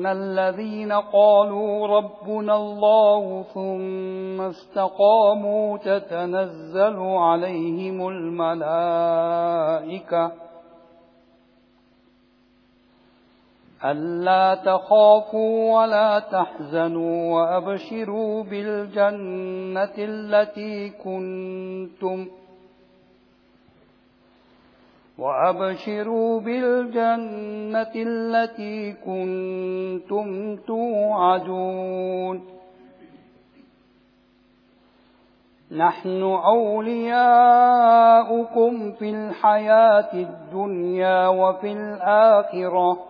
إن الذين قالوا ربنا الله ثم استقاموا تتنزل عليهم الملائكة ألا تخافوا ولا تحزنوا وأبشروا بالجنة التي كنتم وأبشروا بالجنة التي كنتم توعدون. نحن أولياؤكم في الحياة الدنيا وفي الآخرة.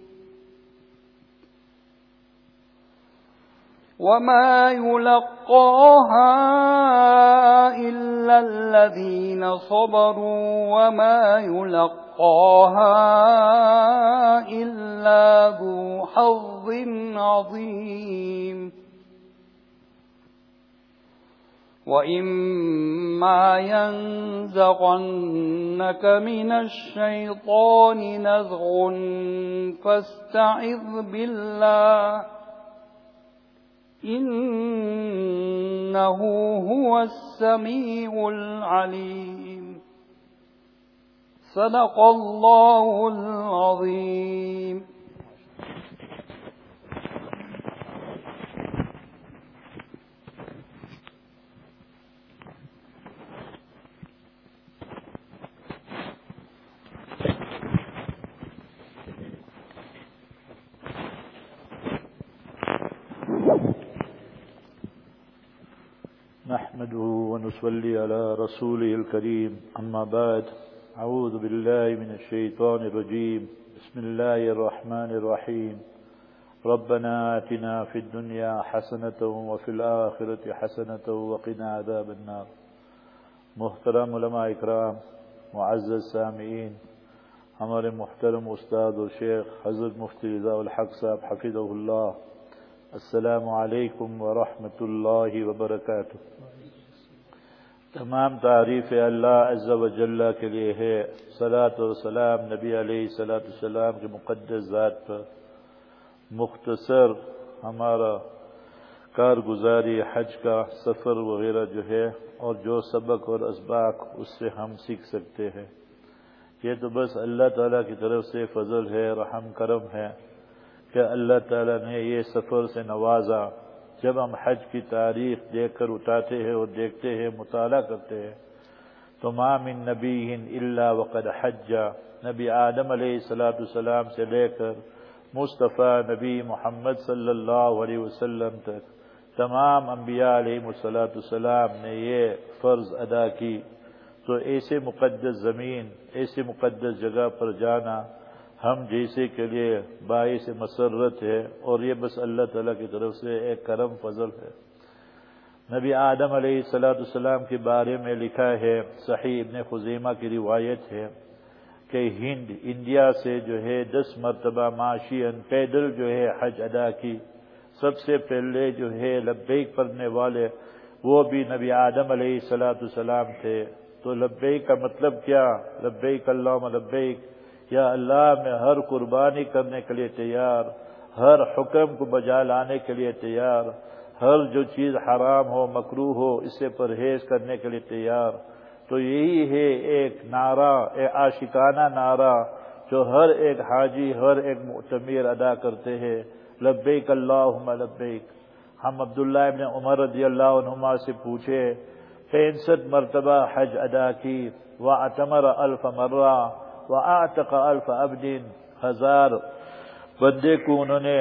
وما يلقاها إلا الذين صبروا وما يلقاها إلا ذو حظ عظيم. وإما ينزغنك من الشيطان نزغ فاستعذ بالله إنه هو السميع العليم. صدق الله العظيم. نحمده ونصلي على رسوله الكريم. أما بعد أعوذ بالله من الشيطان الرجيم. بسم الله الرحمن الرحيم. ربنا آتنا في الدنيا حسنة وفي الآخرة حسنة وقنا عذاب النار. محترم علماء اکرام معزز سامعین ہمارے محترم استاد و شیخ حضرت مفتی رضا الحق صاحب حفظہ اللہ السلام علیکم ورحمۃ اللہ وبرکاتہ تمام تعریف اللہ عز و جل کے لیے ہے۔ صلاۃ و سلام نبی علیہ صلاۃ السلام کے مقدس ذات پر۔ مختصر ہمارا کارگزاری حج کا سفر وغیرہ جو ہے اور جو سبق اور اسباق اس سے ہم سیکھ سکتے ہیں۔ یہ تو بس اللہ تعالیٰ کی طرف سے فضل ہے، رحم، کرم ہے کہ اللہ تعالیٰ نے یہ سفر سے نوازا۔ جب ہم حج کی تاریخ دیکھ کر اٹھاتے ہیں اور دیکھتے ہیں، مطالعہ کرتے ہیں، تو مام نبی اللہ وقد حج۔ نبی آدم علیہ السلاۃ السلام سے لے کر مصطفیٰ نبی محمد صلی اللہ علیہ وسلم تک تمام انبیاء علیہ السلاۃ السلام نے یہ فرض ادا کی۔ تو ایسے مقدس زمین، ایسے مقدس جگہ پر جانا ہم جیسے کے لیے باعث مسرت ہے اور یہ بس اللہ تعالیٰ کی طرف سے ایک کرم فضل ہے۔ نبی آدم علیہ السلاۃ السلام کے بارے میں لکھا ہے، صحیح ابن خزیمہ کی روایت ہے کہ ہند، انڈیا سے جو ہے دس مرتبہ معاشی پیدل جو ہے حج ادا کی۔ سب سے پہلے جو ہے لبیک پڑھنے والے وہ بھی نبی آدم علیہ السلاۃ السلام تھے۔ تو لبیک کا مطلب کیا؟ لبیک اللہ لبیک۔ یا اللہ میں ہر قربانی کرنے کے لیے تیار، ہر حکم کو بجا لانے کے لیے تیار، ہر جو چیز حرام ہو مکرو ہو اس سے پرہیز کرنے کے لیے تیار۔ تو یہی ہے ایک نعرہ ایک عاشقانہ نعرہ، جو ہر ایک حاجی، ہر ایک معتمیر ادا کرتے ہیں۔ لبیک اللہ لبیک۔ ہم عبداللہ ابن عمر رضی اللہ عنہما سے پوچھے، پینسٹھ مرتبہ حج ادا کی و اتمر الف مرہ۔ و الف ہزار بندے کو انہوں نے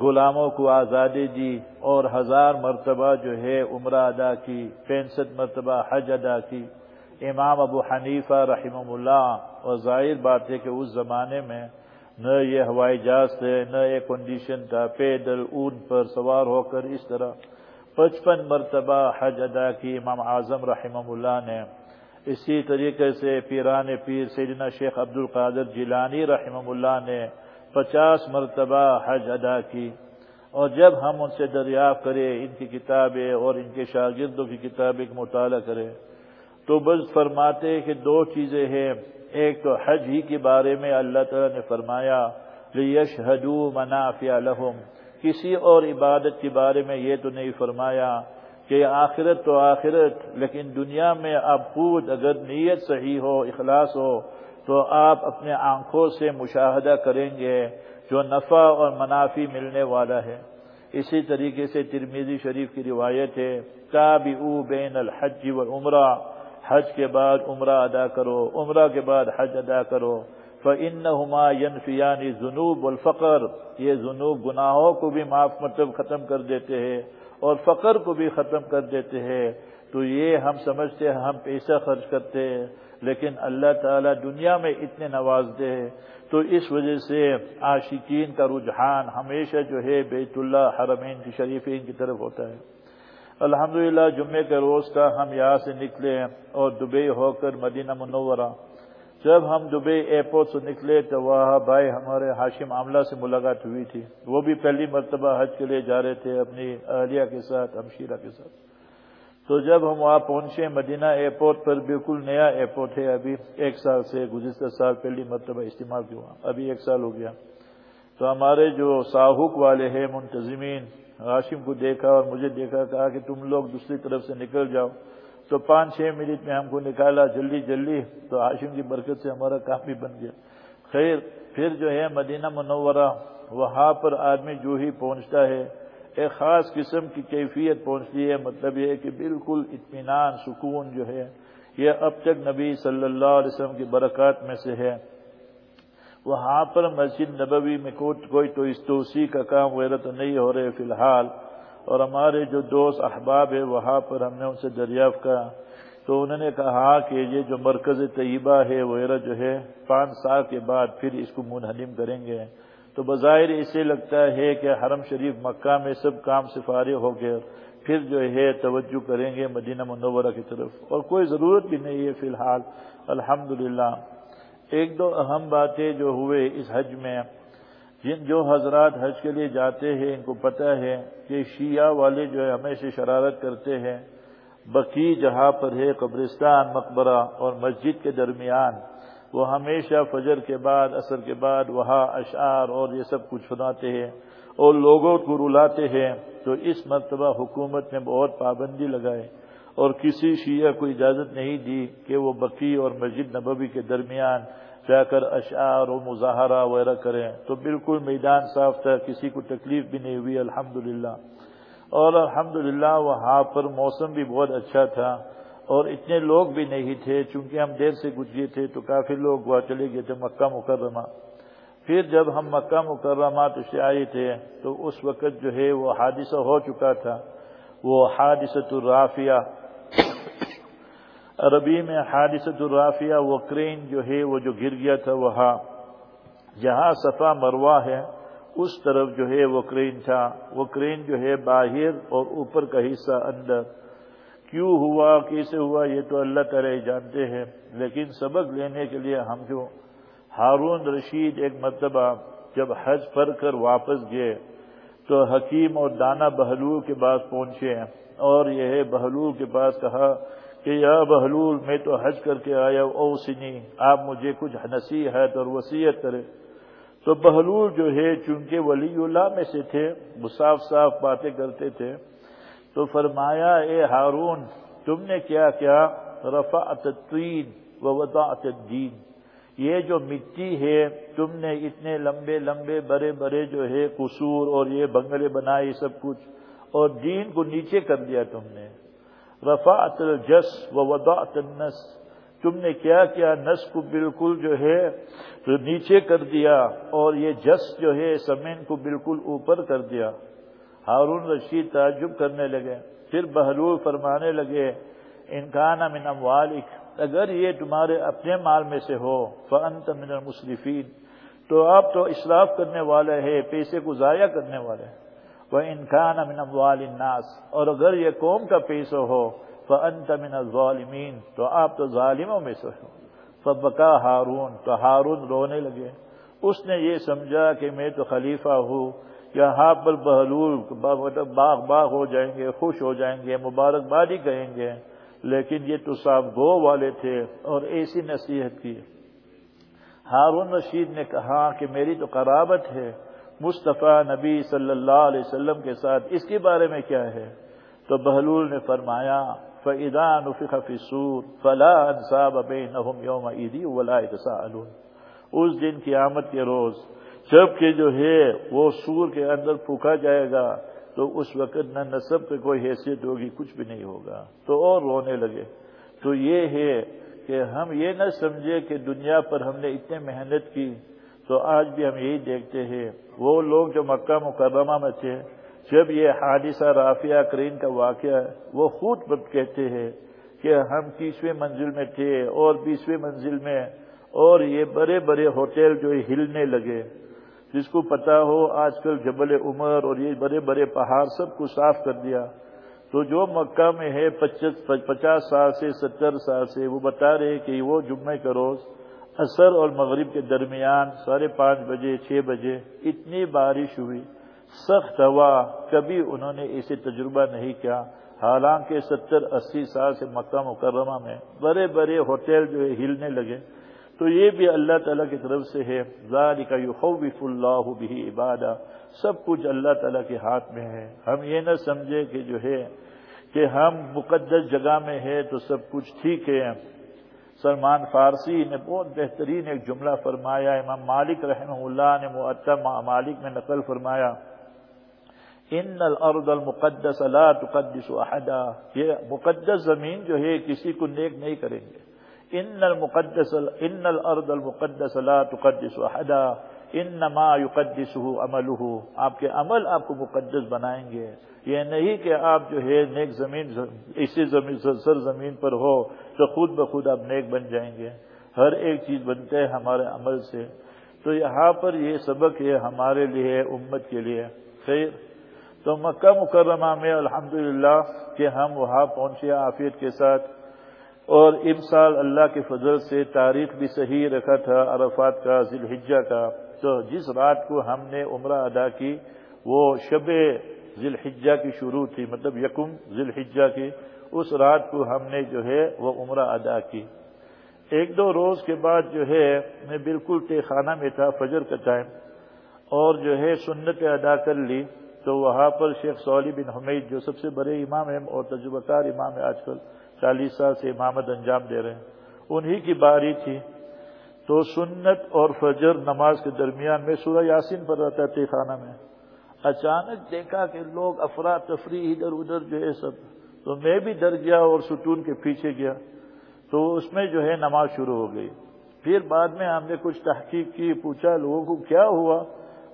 غلاموں کو آزادی دی اور ہزار مرتبہ جو ہے عمرہ ادا کی، پینسٹھ مرتبہ حج ادا کی۔ امام ابو حنیفہ رحمہ اللہ اور ظاہر بات ہے کہ اس زمانے میں نہ یہ ہوائی جہاز تھے، نہ یہ کنڈیشن تھا، پیدل، اون پر سوار ہو کر اس طرح پچپن مرتبہ حج ادا کی۔ امام اعظم رحمہ اللہ نے اسی طریقے سے پیران پیر سیدنا شیخ عبد القادر جیلانی رحمہ اللہ نے پچاس مرتبہ حج ادا کی اور جب ہم ان سے دریافت کریں، ان کی کتابیں اور ان کے شاگردوں کی کتابیں مطالعہ کریں، تو بس فرماتے کہ دو چیزیں ہیں۔ ایک تو حج ہی کے بارے میں اللہ تعالیٰ نے فرمایا، لیشہدو منافع لہم۔ کسی اور عبادت کے بارے میں یہ تو نہیں فرمایا۔ کہ آخرت تو آخرت، لیکن دنیا میں آپ خود اگر نیت صحیح ہو، اخلاص ہو، تو آپ اپنے آنکھوں سے مشاہدہ کریں گے جو نفع اور منافع ملنے والا ہے۔ اسی طریقے سے ترمیزی شریف کی روایت ہے، تابعو بین الحج والعمرہ۔ حج کے بعد عمرہ ادا کرو، عمرہ کے بعد حج ادا کرو۔ فَإِنَّهُمَا يَنْفِيَانِ ذُنُوبُ وَالْفَقَرُ۔ یہ ذنوب گناہوں کو بھی معاف مطلب ختم کر دیتے ہیں۔ اور فقر کو بھی ختم کر دیتے ہیں، تو یہ ہم سمجھتے ہیں، ہم پیسہ خرچ کرتے ہیں، لیکن اللہ تعالیٰ دنیا میں اتنے نوازتے ہیں۔ تو اس وجہ سے عاشقین کا رجحان ہمیشہ جو ہے بیت اللہ حرمین کی شریفین کی طرف ہوتا ہے۔ الحمدللہ جمعے کے روز کا ہم یہاں سے نکلے اور دبئی ہو کر مدینہ منورہ۔ جب ہم دبئی ایئرپورٹ سے نکلے تو وہاں بھائی ہمارے ہاشم عاملہ سے ملاقات ہوئی تھی۔ وہ بھی پہلی مرتبہ حج کے لیے جا رہے تھے اپنی اہلیہ کے ساتھ ہمشیرہ کے ساتھ۔ تو جب ہم وہاں پہنچے، مدینہ ایئرپورٹ پر بالکل نیا ایئرپورٹ ہے۔ ابھی ایک سال سے گزشتہ سال پہلی مرتبہ استعمال ہوا ابھی ایک سال ہو گیا۔ تو ہمارے جو ساہوک والے ہیں، منتظمین ہاشم کو دیکھا اور مجھے دیکھا، کہا کہ تم لوگ دوسری طرف سے نکل جاؤ۔ تو پانچ چھ منٹ میں ہم کو نکالا، جلدی جلدی۔ تو ہاشم کی برکت سے ہمارا کام بھی بن گیا۔ خیر، پھر جو ہے مدینہ منورہ، وہاں پر آدمی جو ہی پہنچتا ہے، ایک خاص قسم کی کیفیت پہنچتی ہے۔ مطلب یہ کہ بالکل اطمینان، سکون جو ہے، یہ اب تک نبی صلی اللہ علیہ وسلم کی برکات میں سے ہے۔ وہاں پر مسجد نبوی میں کوئی تو اس توسیع کا کام وغیرہ تو نہیں ہو رہے فی الحال۔ اور ہمارے جو دوست احباب ہے وہاں پر ہم نے ان سے دریافت کیا۔ تو انہوں نے کہا کہ یہ جو مرکز طیبہ ہے، وغیرہ جو ہے، پانچ سال کے بعد پھر اس کو منہدم کریں گے۔ تو بظاہر اسے لگتا ہے کہ حرم شریف مکہ میں سب کام سے فارغ ہو گئے، پھر جو ہے توجہ کریں گے مدینہ منورہ کی طرف۔ اور کوئی ضرورت بھی نہیں ہے فی الحال۔ الحمد ایک دو اہم باتیں جو ہوئے اس حج میں۔ جن جو حضرات حج کے لیے جاتے ہیں، ان کو پتہ ہے کہ شیعہ والے جو ہے ہمیشہ شرارت کرتے ہیں۔ بقی جہاں پر ہے قبرستان، مقبرہ اور مسجد کے درمیان، وہ ہمیشہ فجر کے بعد، عصر کے بعد وہاں اشعار اور یہ سب کچھ سناتے ہیں اور لوگوں کو رلاتے ہیں۔ تو اس مرتبہ حکومت نے بہت پابندی لگائے اور کسی شیعہ کو اجازت نہیں دی کہ وہ بقی اور مسجد نبوی کے درمیان جا کر اشعار و مظاہرہ وغیرہ کریں تو بالکل میدان صاف تھا، کسی کو تکلیف بھی نہیں ہوئی الحمد اور الحمد وہاں پر موسم بھی بہت اچھا تھا اور اتنے لوگ بھی نہیں تھے، چونکہ ہم دیر سے گزرے تھے تو کافی لوگ وہاں چلے گئے تھے مکہ مکرمہ۔ پھر جب ہم مکہ مکرمہ تو سے آئے تھے تو اس وقت جو ہے وہ حادثہ ہو چکا تھا، وہ حادثت الرافیہ عربی میں حادثت الرافیہ وہ کرین جو ہے، وہ جو گر گیا تھا وہاں جہاں صفا مروا ہے، اس طرف جو ہے وہ کرین تھا۔ وہ کرین جو ہے باہر اور اوپر کا حصہ اندر۔ کیوں ہوا؟ کیسے ہوا؟ یہ تو اللہ تعالی جانتے ہیں۔ لیکن سبق لینے کے لیے ہم جو ہارون رشید ایک مرتبہ جب حج پر کر واپس گئے، تو حکیم اور دانا بہلو کے پاس پہنچے۔ اور یہ بہلو کے پاس کہا کہ یا بہلول میں تو حج کر کے آیا او سنی، آپ مجھے کچھ نصیحت اور وسیعت کرے تو بہلول جو ہے، چونکہ ولی اللہ میں سے تھے وہ صاف صاف باتیں کرتے تھے، تو فرمایا، اے ہارون، تم نے کیا کیا؟ رفعت الطین و وضعت الدین۔ یہ جو مٹی ہے، تم نے اتنے لمبے لمبے بڑے بڑے جو ہے، قصور اور یہ بنگلے بنائے سب کچھ، اور دین کو نیچے کر دیا تم نے۔ رفعت الجس و وضعت النس۔ تم نے کیا کیا؟ نس کو بالکل جو ہے تو نیچے کر دیا اور یہ جس جو ہے زمین کو بالکل اوپر کر دیا۔ ہارون رشید تعجب کرنے لگے، پھر بہلول فرمانے لگے انکان من اموالک، اگر یہ تمہارے اپنے مال میں سے ہو، فانت من المصرفین تو آپ تو اسراف کرنے والے ہیں، پیسے کو ضائع کرنے والے ہیں۔ وہ انکان من اموال الناس اور اگر یہ قوم کا پیسہ ہو فانت من الظالمین تو آپ تو ظالموں میں سے ہو۔ فبکا ہارون تو ہارون رونے لگے۔ اس نے یہ سمجھا کہ میں تو خلیفہ ہوں۔ یہاں پر بہلول باغ باغ ہو جائیں گے، خوش ہو جائیں گے مبارکبادی کہیں گے۔ لیکن یہ تو صاحب گو والے تھے اور ایسی نصیحت کی۔ ہارون رشید نے کہا کہ میری تو قرابت ہے۔ مصطفیٰ نبی صلی اللہ علیہ وسلم کے ساتھ اس کے بارے میں کیا ہے؟ تو بہلول نے فرمایا فعیدان سور فلاں انصاب بینہم یوم عیدی ولا اس دن کی آمد کے روز جبکہ جو ہے وہ سور کے اندر پھونکا جائے گا، تو اس وقت نہ نصب پہ کوئی حیثیت ہوگی، کچھ بھی نہیں ہوگا۔ تو اور رونے لگے۔ تو یہ ہے کہ ہم یہ نہ سمجھے کہ دنیا پر ہم نے اتنے محنت کی تو آج بھی ہم یہی دیکھتے ہیں۔ وہ لوگ جو مکہ مکرمہ میں تھے، جب یہ حادثہ رافیہ کرین کا واقعہ ہے، وہ خود کہتے ہیں کہ ہم تیسویں منزل میں تھے اور بیسویں منزل میں، اور یہ بڑے بڑے ہوٹل جو ہلنے لگے۔ جس کو پتا ہو، آج کل جبل عمر اور یہ بڑے بڑے پہاڑ سب کو صاف کر دیا۔ تو جو مکہ میں ہے پچاس سال سے، ستر سال سے، وہ بتا رہے کہ وہ جمعہ کا روز اثر اور مغرب کے درمیان ساڑھے پانچ بجے، چھ بجے اتنی بارش ہوئی، سخت ہوا، کبھی انہوں نے اسے تجربہ نہیں کیا۔ حالانکہ ستر اسی سال سے مکہ مکرمہ میں بڑے بڑے ہوٹل جو ہے ہلنے لگے۔ تو یہ بھی اللہ تعالیٰ کی طرف سے ہے۔ ذالک یخوف اللہ بھی عبادہ۔ سب کچھ اللہ تعالیٰ کے ہاتھ میں ہے۔ ہم یہ نہ سمجھے کہ جو ہے کہ ہم مقدس جگہ میں ہے تو سب کچھ ٹھیک ہے۔ سلمان فارسی نے بہت بہترین ایک جملہ فرمایا، امام مالک رحمہ اللہ نے معتم مالک میں نقل فرمایا، ان الارض المقدس لا تقدس احدا یہ مقدس زمین جو ہے کسی کو نیک نہیں کریں گے۔ ان المقدس ان الارض المقدس لا تقدس احدا انما يقدسه عمله آپ کے عمل آپ کو مقدس بنائیں گے۔ یہ نہیں کہ آپ جو ہے نیک زمین، اسی زمین سر زمین پر ہو تو خود بخود آپ نیک بن جائیں گے۔ ہر ایک چیز بنتے ہے ہمارے عمل سے۔ تو یہاں پر یہ سبق ہے ہمارے لیے، امت کے لیے۔ خیر۔ تو مکہ مکرمہ میں الحمدللہ کہ ہم وہاں پہنچے عافیت کے ساتھ۔ اور ام سال اللہ کے فضل سے تاریخ بھی صحیح رکھا تھا، عرفات کا، ذی الحجہ کا۔ تو جس رات کو ہم نے عمرہ ادا کی، وہ شب ذی الحجہ کی شروع تھی مطلب یکم ذی الحجہ کی، اس رات کو ہم نے جو ہے وہ عمرہ ادا کی۔ ایک دو روز کے بعد جو ہے میں بالکل تے خانہ میں تھا، فجر کا ٹائم، اور جو ہے سنت ادا کر لی۔ تو وہاں پر شیخ سولی بن حمید، جو سب سے بڑے امام ہیں اور تجربہ کار امام ہے آج کل، چالیس سال سے امامت انجام دے رہے ہیں، انہی کی باری تھی۔ تو سنت اور فجر نماز کے درمیان میں سورہ یاسین پر رہتا تھے خانہ میں۔ اچانک دیکھا کہ لوگ افراد تفریح ادھر ادھر جو ہے سب، تو میں بھی ڈر گیا اور ستون کے پیچھے گیا۔ تو اس میں جو ہے نماز شروع ہو گئی۔ پھر بعد میں ہم نے کچھ تحقیق کی، پوچھا لوگوں کو کیا ہوا؟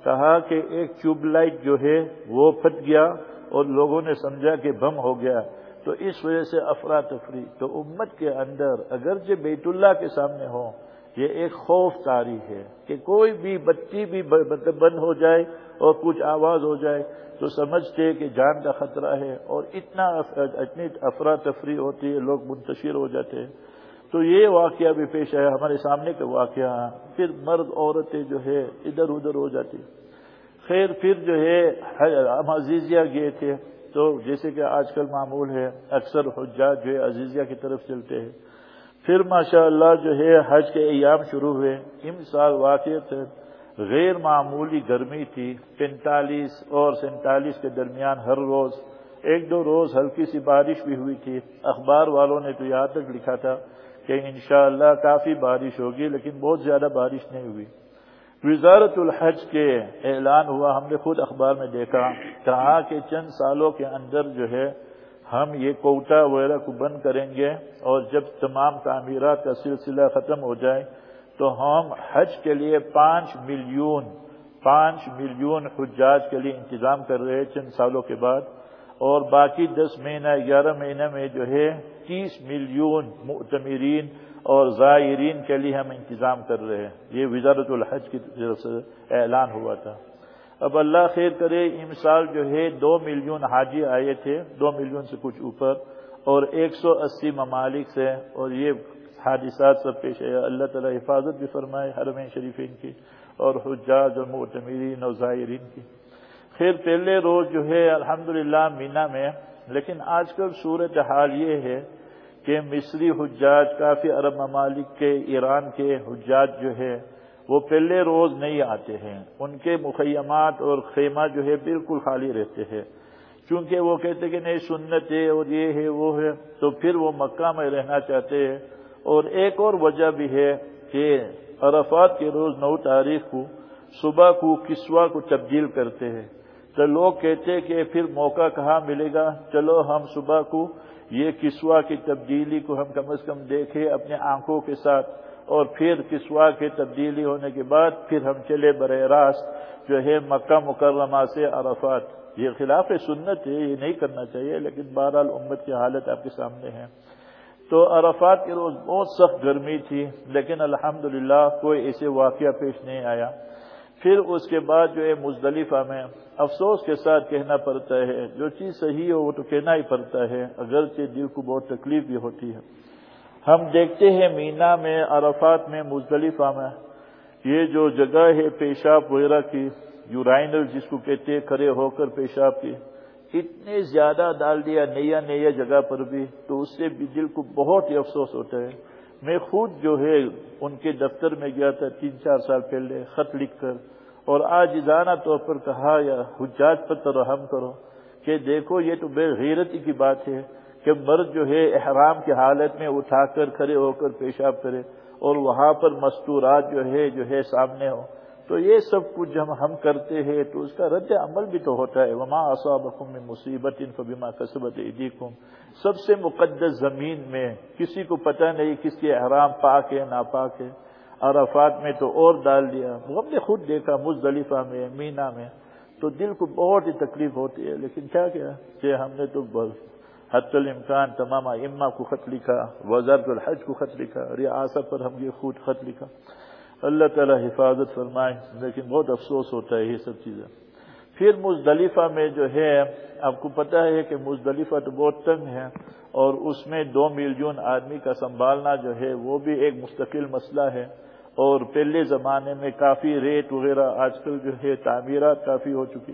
کہا کہ ایک ٹیوب لائٹ جو ہے وہ پھٹ گیا اور لوگوں نے سمجھا کہ بم ہو گیا۔ تو اس وجہ سے افراتفری تو امت کے اندر اگرچہ بیت اللہ کے سامنے ہو یہ ایک خوف تاری ہے کہ کوئی بھی بچی بھی بند ہو جائے اور کچھ آواز ہو جائے تو سمجھتے کہ جان کا خطرہ ہے اور اتنا اتنی افراتفری ہوتی ہے، لوگ منتشر ہو جاتے ہیں۔ تو یہ واقعہ بھی پیش ہے ہمارے سامنے کا واقعہ۔ پھر مرد عورتیں جو ہے، ادھر ادھر ہو جاتی۔ خیر، پھر جو ہے ہم عزیزیہ گئے تھے۔ تو جیسے کہ آج کل معمول ہے، اکثر حجاج جو ہے، عزیزیہ کی طرف چلتے ہیں۔ پھر ماشاء اللہ جو ہے حج کے ایام شروع ہوئے۔ ان سال واقع تھے۔ غیر معمولی گرمی تھی۔ پینتالیس اور سینتالیس کے درمیان ہر روز، ایک دو روز ہلکی سی بارش بھی ہوئی تھی۔ اخبار والوں نے تو یہاں تک لکھا تھا کہ انشاءاللہ کافی بارش ہوگی، لیکن بہت زیادہ بارش نہیں ہوئی۔ وزارت الحج کے اعلان ہوا، ہم نے خود اخبار میں دیکھا، کہا کہ چند سالوں کے اندر جو ہے ہم یہ کوٹا وغیرہ کو بند کریں گے اور جب تمام تعمیرات کا سلسلہ ختم ہو جائے تو ہم حج کے لیے پانچ ملین پانچ ملین حجاج کے لیے انتظام کر رہے چند سالوں کے بعد۔ اور باقی دس مہینہ، گیارہ مہینہ میں جو ہے تیس ملین معتمرین اور زائرین کے لیے ہم انتظام کر رہے ہیں۔ یہ وزارت الحج کی طرف سے اعلان ہوا تھا۔ اب اللہ خیر کرے ان سال جو ہے، دو ملین حاجی آئے تھے، دو ملین سے کچھ اوپر، اور ایک سو اسی ممالک سے، اور یہ حادثات سب پیش ہے اللہ تعالی حفاظت بھی فرمائے حرم شریفین کی، اور حجاج اور معتمرین اور زائرین کی۔ خیر، پہلے روز جو ہے، الحمدللہ مینا میں، لیکن آج کل صورت حال یہ ہے کہ مصری حجاج کافی عرب ممالک کے، ایران کے حجاج جو ہے وہ پہلے روز نہیں آتے ہیں۔ ان کے مخیمات اور خیمہ جو ہے بالکل خالی رہتے ہیں۔ چونکہ وہ کہتے کہ نہیں، سنت ہے اور یہ ہے، وہ ہے۔ تو پھر وہ مکہ میں رہنا چاہتے ہیں۔ اور ایک اور وجہ بھی ہے کہ عرفات کے روز نو تاریخ کو، صبح کو کسوا کو تبدیل کرتے ہیں۔ تو لوگ کہتے کہ پھر موقع کہاں ملے گا؟ چلو ہم صبح کو یہ کسوا کی تبدیلی کو ہم کم از کم دیکھے اپنے آنکھوں کے ساتھ۔ اور پھر کسوا کی تبدیلی ہونے کے بعد پھر ہم چلے براہ راست جو ہے مکہ مکرمہ سے عرفات۔ یہ خلاف سنت ہے، یہ نہیں کرنا چاہیے، لیکن بہرحال امت کی حالت آپ کے سامنے ہے۔ تو عرفات کے روز بہت سخت گرمی تھی، لیکن الحمدللہ کوئی ایسے واقعہ پیش نہیں آیا۔ پھر اس کے بعد جو ہے مزدلفہ میں افسوس کے ساتھ کہنا پڑتا ہے، جو چیز صحیح ہو وہ تو کہنا ہی پڑتا ہے، اگرچہ دل کو بہت تکلیف بھی ہوتی ہے۔ ہم دیکھتے ہیں مینا میں، عرفات میں، مزدلفہ میں۔ یہ جو جگہ ہے پیشاب وغیرہ کی یورائنل جس کو کہتے ہیں، کھڑے ہو کر پیشاب کی، اتنے زیادہ ڈال دیا، نیا نیا جگہ پر بھی، تو اس سے بھی دل کو بہت ہی افسوس ہوتا ہے۔ میں خود جو ہے، ان کے دفتر میں گیا تھا، تین چار سال پہلے، خط لکھ کر۔ اور آج ادانہ طور پر کہا یا حجاج پر ترحم کرو کہ دیکھو، یہ تو بے غیرتی کی بات ہے۔ کہ مرد جو ہے احرام کی حالت میں اٹھا کر کھڑے ہو کر پیشاب کرے اور وہاں پر مستورات جو ہے جو ہے سامنے ہو۔ تو یہ سب کچھ جب ہم کرتے ہیں تو اس کا رد عمل بھی تو ہوتا ہے۔ وما اصابکم من مصیبت فبما کسبت ایدیکم سب سے مقدس زمین میں کسی کو پتہ نہیں کس کے احرام پاک ہے، ناپاک ہے۔ عرفات میں تو اور ڈال دیا۔ ہم نے خود دیکھا مزدلفہ میں، مینا میں۔ تو دل کو بہت ہی تکلیف ہوتی ہے، لیکن کیا کیا؟ کہ ہم نے تو حت الامکان تمام اما کو خط لکھا، وزارت الحج کو خط لکھا ریاست پر ہم یہ خود خط لکھا۔ اللہ تعالی حفاظت فرمائے، لیکن بہت افسوس ہوتا ہے یہ سب چیزیں۔ پھر مزدلفہ میں جو ہے، آپ کو پتا ہے کہ مزدلفہ تو بہت تنگ ہے اور اس میں دو ملین آدمی کا سنبھالنا جو ہے، وہ بھی ایک مستقل مسئلہ ہے۔ اور پہلے زمانے میں کافی ریٹ وغیرہ آج کل جو ہے، تعمیرات کافی ہو چکی۔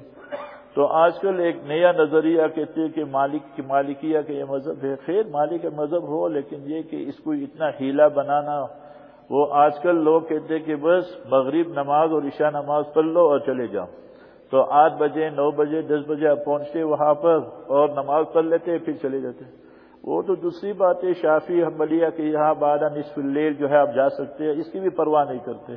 تو آج کل ایک نیا نظریہ کہتے ہیں کہ مالک کی مالکیہ کا یہ مذہب ہے۔ خیر، مالک مذہب ہو، لیکن یہ کہ اس کو اتنا ہیلا بنانا، وہ آج کل لوگ کہتے کہ بس مغرب نماز اور عشاء نماز پڑھ لو اور چلے جاؤ۔ تو آٹھ بجے، نو بجے، دس بجے آپ پہنچتے وہاں پر اور نماز پڑھ لیتے پھر چلے جاتے وہ تو دوسری بات ہے شافی حملیہ کے یہاں بارہ نصف اللیل جو ہے آپ جا سکتے ہیں، اس کی بھی پرواہ نہیں کرتے۔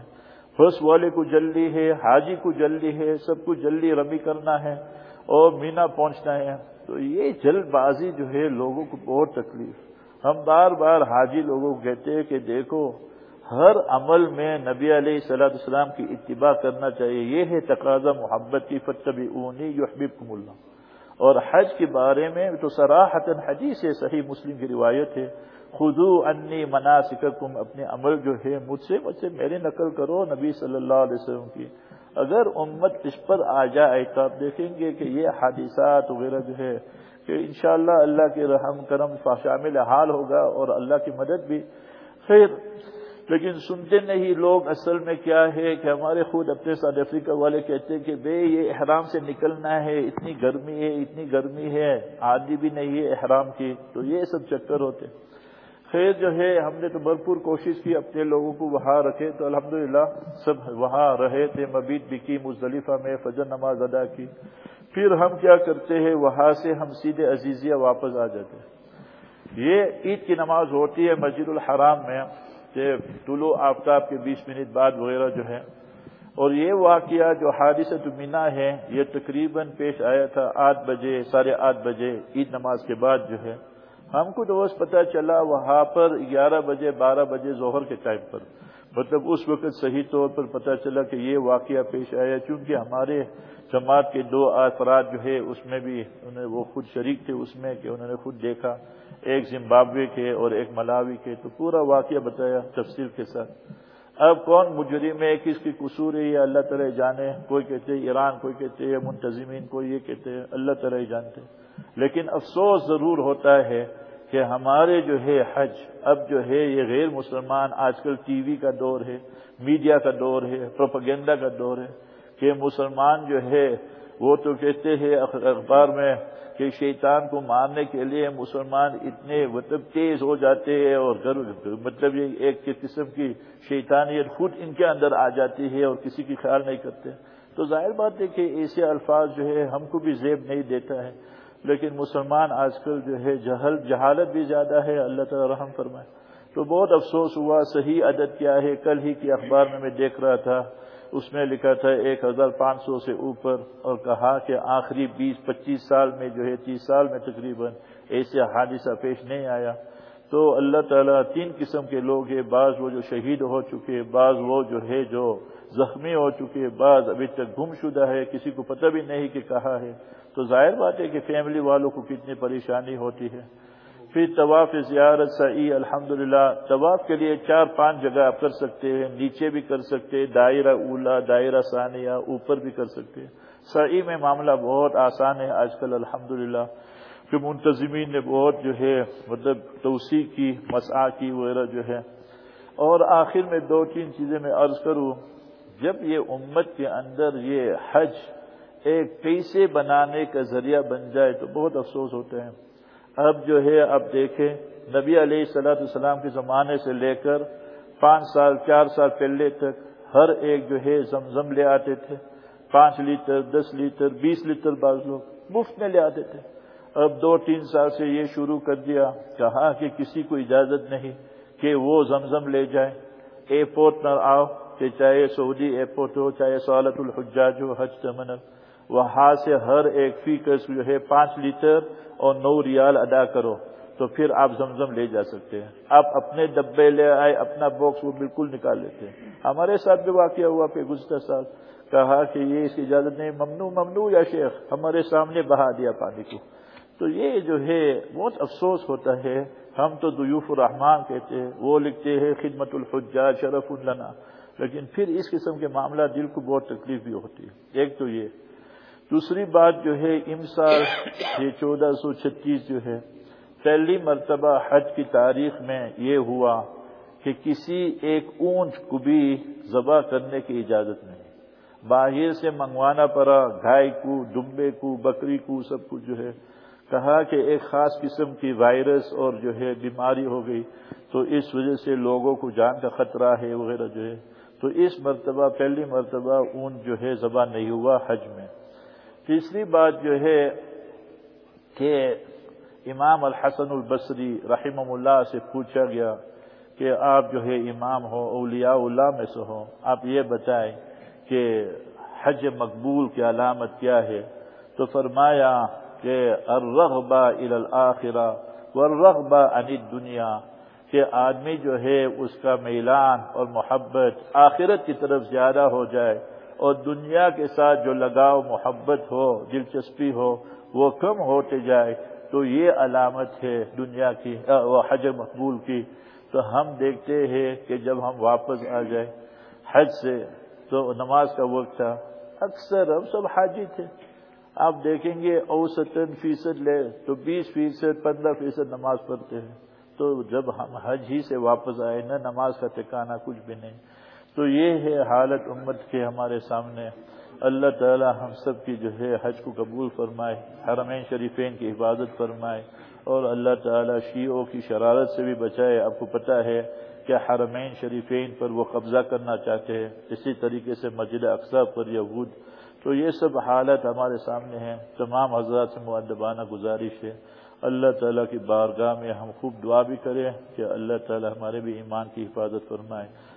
حس والے کو جلدی ہے، حاجی کو جلدی ہے، سب کو جلدی رمی کرنا ہے اور مینا پہنچنا ہے۔ تو یہ جلد بازی جو ہے لوگوں کو بہت تکلیف۔ ہم بار بار حاجی لوگوں کو کہتے ہیں کہ دیکھو، ہر عمل میں نبی علیہ صلاح السلام کی اتباع کرنا چاہیے۔ یہ ہے تقاضا محبت کی فتبی اونی یو اللہ۔ اور حج کے بارے میں تو سراہت حدیث ہے، صحیح مسلم کی روایت ہے۔ خدو انی مناسککم، اپنے عمل جو ہے مجھ سے مجھ سے میرے نقل کرو نبی صلی اللہ علیہ وسلم کی۔ اگر امت اس پر آ جائے تو آپ دیکھیں گے کہ یہ حادثات وغیرہ جو ہے کہ انشاءاللہ اللہ کے رحم کرم شامل حال ہوگا اور اللہ کی مدد بھی۔ خیر لیکن سنتے نہیں لوگ اصل میں کیا ہے کہ ہمارے خود اپنے ساؤتھ افریقہ والے کہتے ہیں کہ بے، یہ احرام سے نکلنا ہے، اتنی گرمی ہے، اتنی گرمی ہے، عادی بھی نہیں ہے احرام کی، تو یہ سب چکر ہوتے خیر جو ہے، ہم نے تو بھرپور کوشش کی اپنے لوگوں کو وہاں رکھے، تو الحمدللہ سب وہاں رہے تھے، مبید بھی کی، مزدلفہ میں فجر نماز ادا کی۔ پھر ہم کیا کرتے ہیں، وہاں سے ہم سیدھے عزیزیہ واپس آ جاتے یہ عید کی نماز ہوتی ہے مسجد الحرام میں۔ کہ طلوع آفتاب کے بیس منٹ بعد وغیرہ جو ہے۔ اور یہ واقعہ جو حادثت مینا ہے، یہ تقریباً پیش آیا تھا آٹھ بجے، ساڑھے آٹھ بجے عید نماز کے بعد جو ہے۔ ہم کو روز پتہ چلا وہاں پر گیارہ بجے، بارہ بجے ظہر کے ٹائم پر۔ مطلب اس وقت صحیح طور پر پتہ چلا کہ یہ واقعہ پیش آیا، چونکہ ہمارے جماعت کے دو افراد جو ہے، اس میں بھی انہیں وہ خود شریک تھے، اس میں کہ انہوں نے خود دیکھا، ایک زمبابوے کے اور ایک ملاوی کے، تو پورا واقعہ بتایا تفصیل کے ساتھ۔ اب کون مجرم ہے؟ کس کی قصور ہے؟ یہ اللہ تعالی جانے۔ کوئی کہتے ہیں ایران، کوئی کہتے ہیں منتظمین، کوئی یہ کہتے ہیں اللہ تعالی جانتے لیکن افسوس ضرور ہوتا ہے کہ ہمارے جو ہے حج، اب جو ہے یہ غیر مسلمان آج کل ٹی وی کا دور ہے، میڈیا کا دور ہے پروپگینڈا کا دور ہے۔ کہ مسلمان جو ہے، وہ تو کہتے ہیں اخبار میں کہ شیطان کو مارنے کے لیے مسلمان اتنے مطلب تیز ہو جاتے ہیں اور مطلب یہ ایک قسم کی شیطانیت خود ان کے اندر آ جاتی ہے اور کسی کی خیال نہیں کرتے۔ تو ظاہر بات ہے کہ ایسے الفاظ جو ہے، ہم کو بھی زیب نہیں دیتا ہے۔ لیکن مسلمان آج کل جو ہے، جہل، جہالت بھی زیادہ ہے۔ اللہ تعالی رحم فرمائے۔ تو بہت افسوس ہوا، صحیح عدد کیا ہے۔ کل ہی کی اخبار میں میں دیکھ رہا تھا۔ اس میں لکھا تھا ایک ہزار پانچ سو سے اوپر اور کہا کہ آخری بیس پچیس سال میں جو ہے، تیس سال میں تقریباً ایسے حادثہ پیش نہیں آیا۔ تو اللہ تعالیٰ تین قسم کے لوگ ہیں۔ بعض وہ جو شہید ہو چکے بعض وہ جو ہے، جو زخمی ہو چکے بعض ابھی تک گم شدہ ہے، کسی کو پتہ بھی نہیں کہ کہا ہے۔ تو ظاہر بات ہے کہ فیملی والوں کو کتنی پریشانی ہوتی ہے۔ پھر طواف زیارت سعی الحمد للہ طواف کے لیے چار پانچ جگہ آپ کر سکتے ہیں، نیچے بھی کر سکتے ہیں دائرہ اولا، دائرہ ثانیہ، اوپر بھی کر سکتے ہیں۔ سعی میں معاملہ بہت آسان ہے آج کل الحمد للہ کہ منتظمین نے بہت جو ہے مطلب توسیع کی مسا کی وغیرہ جو ہے۔ اور آخر میں دو تین چیزیں میں عرض کروں، جب یہ امت کے اندر یہ حج ایک پیسے بنانے کا ذریعہ بن جائے تو بہت افسوس ہوتے ہیں۔ اب جو ہے، اب دیکھیں، نبی علیہ صلاح السلام کے زمانے سے لے کر پانچ سال، چار سال پہلے تک ہر ایک جو ہے زمزم لے آتے تھے، پانچ لیٹر، دس لیٹر، بیس لیٹر بعض لوگ مفت میں لے آتے تھے۔ اب دو، تین سال سے یہ شروع کر دیا، کہا کہ کسی کو اجازت نہیں کہ وہ زمزم لے جائے ایئرپورٹ نہ آؤ، کہ چاہے سعودی ایئرپورٹ ہو، چاہے سہولت الحجاج ہو، حج تمن وہاں سے ہر ایک فیکس جو ہے پانچ لیٹر اور نو ریال ادا کرو، تو پھر آپ زمزم لے جا سکتے ہیں۔ آپ اپنے ڈبے لے آئے، اپنا باکس وہ بالکل نکال لیتے ہیں۔ ہمارے ساتھ بھی واقعہ ہوا پہ گزشتہ سال کہا کہ یہ اس کی اجازت نہیں، ممنوع ممنوع یا شیخ، ہمارے سامنے بہا دیا پانی کو۔ تو یہ جو ہے بہت افسوس ہوتا ہے، ہم تو دیوف الرحمان کہتے ہیں، وہ لکھتے ہیں، خدمت الحجا شرف النا لیکن پھر اس قسم کے معاملہ دل کو بہت تکلیف بھی ہوتی ہے۔ ایک تو یہ دوسری بات جو ہے امسال یہ چودہ سو چھتیس جو ہے، پہلی مرتبہ حج کی تاریخ میں یہ ہوا کہ کسی ایک اونٹ کو بھی ذبح کرنے کی اجازت نہیں۔ باہر سے منگوانا پڑا، گائے کو ڈمبے کو، بکری کو، سب کچھ جو ہے، کہا کہ ایک خاص قسم کی وائرس اور جو ہے بیماری ہو گئی، تو اس وجہ سے لوگوں کو جان کا خطرہ ہے وغیرہ جو ہے۔ تو اس مرتبہ، پہلی مرتبہ اونٹ جو ہے ذبح نہیں ہوا حج میں۔ تیسری بات جو ہے کہ امام الحسن البصری رحمہ اللہ سے پوچھا گیا کہ آپ جو ہے امام ہو، اولیاء اللہ میں سے ہو، آپ یہ بتائیں کہ حج مقبول کی علامت کیا ہے؟ تو فرمایا کہ الرغبہ الى الاخرہ والرغبہ عن الدنیا، کہ آدمی جو ہے اس کا میلان اور محبت آخرت کی طرف زیادہ ہو جائے اور دنیا کے ساتھ جو لگاؤ، محبت ہو، دلچسپی ہو، وہ کم ہوتے جائے تو یہ علامت ہے دنیا کی حج مقبول کی۔ تو ہم دیکھتے ہیں کہ جب ہم واپس آ جائیں حج سے، تو نماز کا وقت تھا۔ اکثر ہم سب حاجی تھے۔ آپ دیکھیں گے اوسطن فیصد لے، تو بیس فیصد، پندرہ فیصد نماز پڑھتے ہیں۔ تو جب ہم حج ہی سے واپس آئے، نہ نماز کا ٹکانا کچھ بھی نہیں۔ تو یہ ہے حالت امت کے ہمارے سامنے۔ اللہ تعالی ہم سب کی جو ہے حج کو قبول فرمائے، حرمین شریفین کی حفاظت فرمائے، اور اللہ تعالی شیعوں کی شرارت سے بھی بچائے۔ آپ کو پتا ہے کہ حرمین شریفین پر وہ قبضہ کرنا چاہتے ہیں۔ اسی طریقے سے مسجد اقسا پر یہود۔ تو یہ سب حالت ہمارے سامنے ہیں۔ تمام حضرات سے معدبانہ گزارش ہے۔ اللہ تعالیٰ کی بارگاہ میں ہم خوب دعا بھی کریں کہ اللہ تعالیٰ ہمارے بھی ایمان کی حفاظت فرمائے۔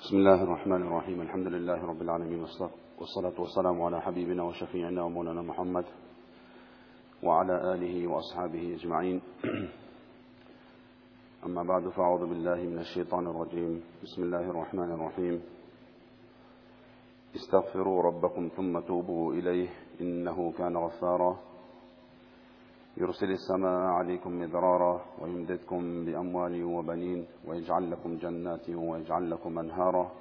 بسم الله الرحمن الرحيم الحمد لله رب العالمين والصلاة والسلام على حبيبنا وشفيعنا ومولانا محمد وعلى آله وأصحابه أجمعين. أما بعد فأعوذ بالله من الشيطان الرجيم. بسم الله الرحمن الرحيم. استغفروا ربكم ثم توبوا إليه. إنه كان غفارا. يرسل السماء عليكم مدرارا ويمددكم بأموال وبنين ويجعل لكم جنات ويجعل لكم أنهارا.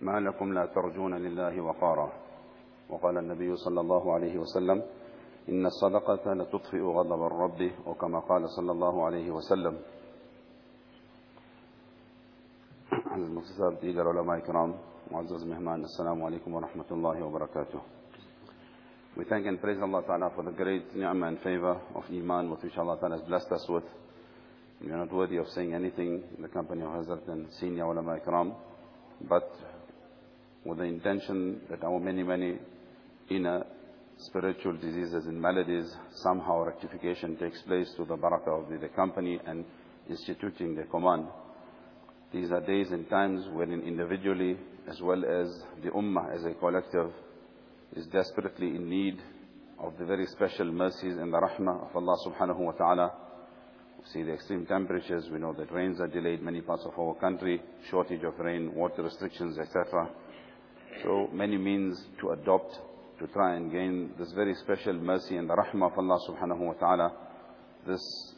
ما لكم لا ترجون لله وقارا. وقال النبي صلى الله عليه وسلم إن الصدقة لتطفئ غضب الرب وكما قال صلى الله عليه وسلم عزيز المختصر ديگر علماء كرام معزز مهمان السلام عليكم ورحمة الله وبركاته We thank and praise Allah Ta'ala for the great ni'mah and favor of Iman with which Allah Ta'ala has blessed us with. We are not worthy of saying anything in the company of Hazrat and senior ulama ikram, but with the intention that our many, many inner spiritual diseases and maladies, somehow rectification takes place to the barakah of the, company and instituting the command. These are days and times when individually as well as the ummah as a collective is desperately in need of the very special mercies and the rahmah of Allah subhanahu wa ta'ala. We see the extreme temperatures, we know that rains are delayed many parts of our country, shortage of rain, water restrictions, etc. So many means to adopt, to try and gain this very special mercy and the rahmah of Allah subhanahu wa ta'ala. This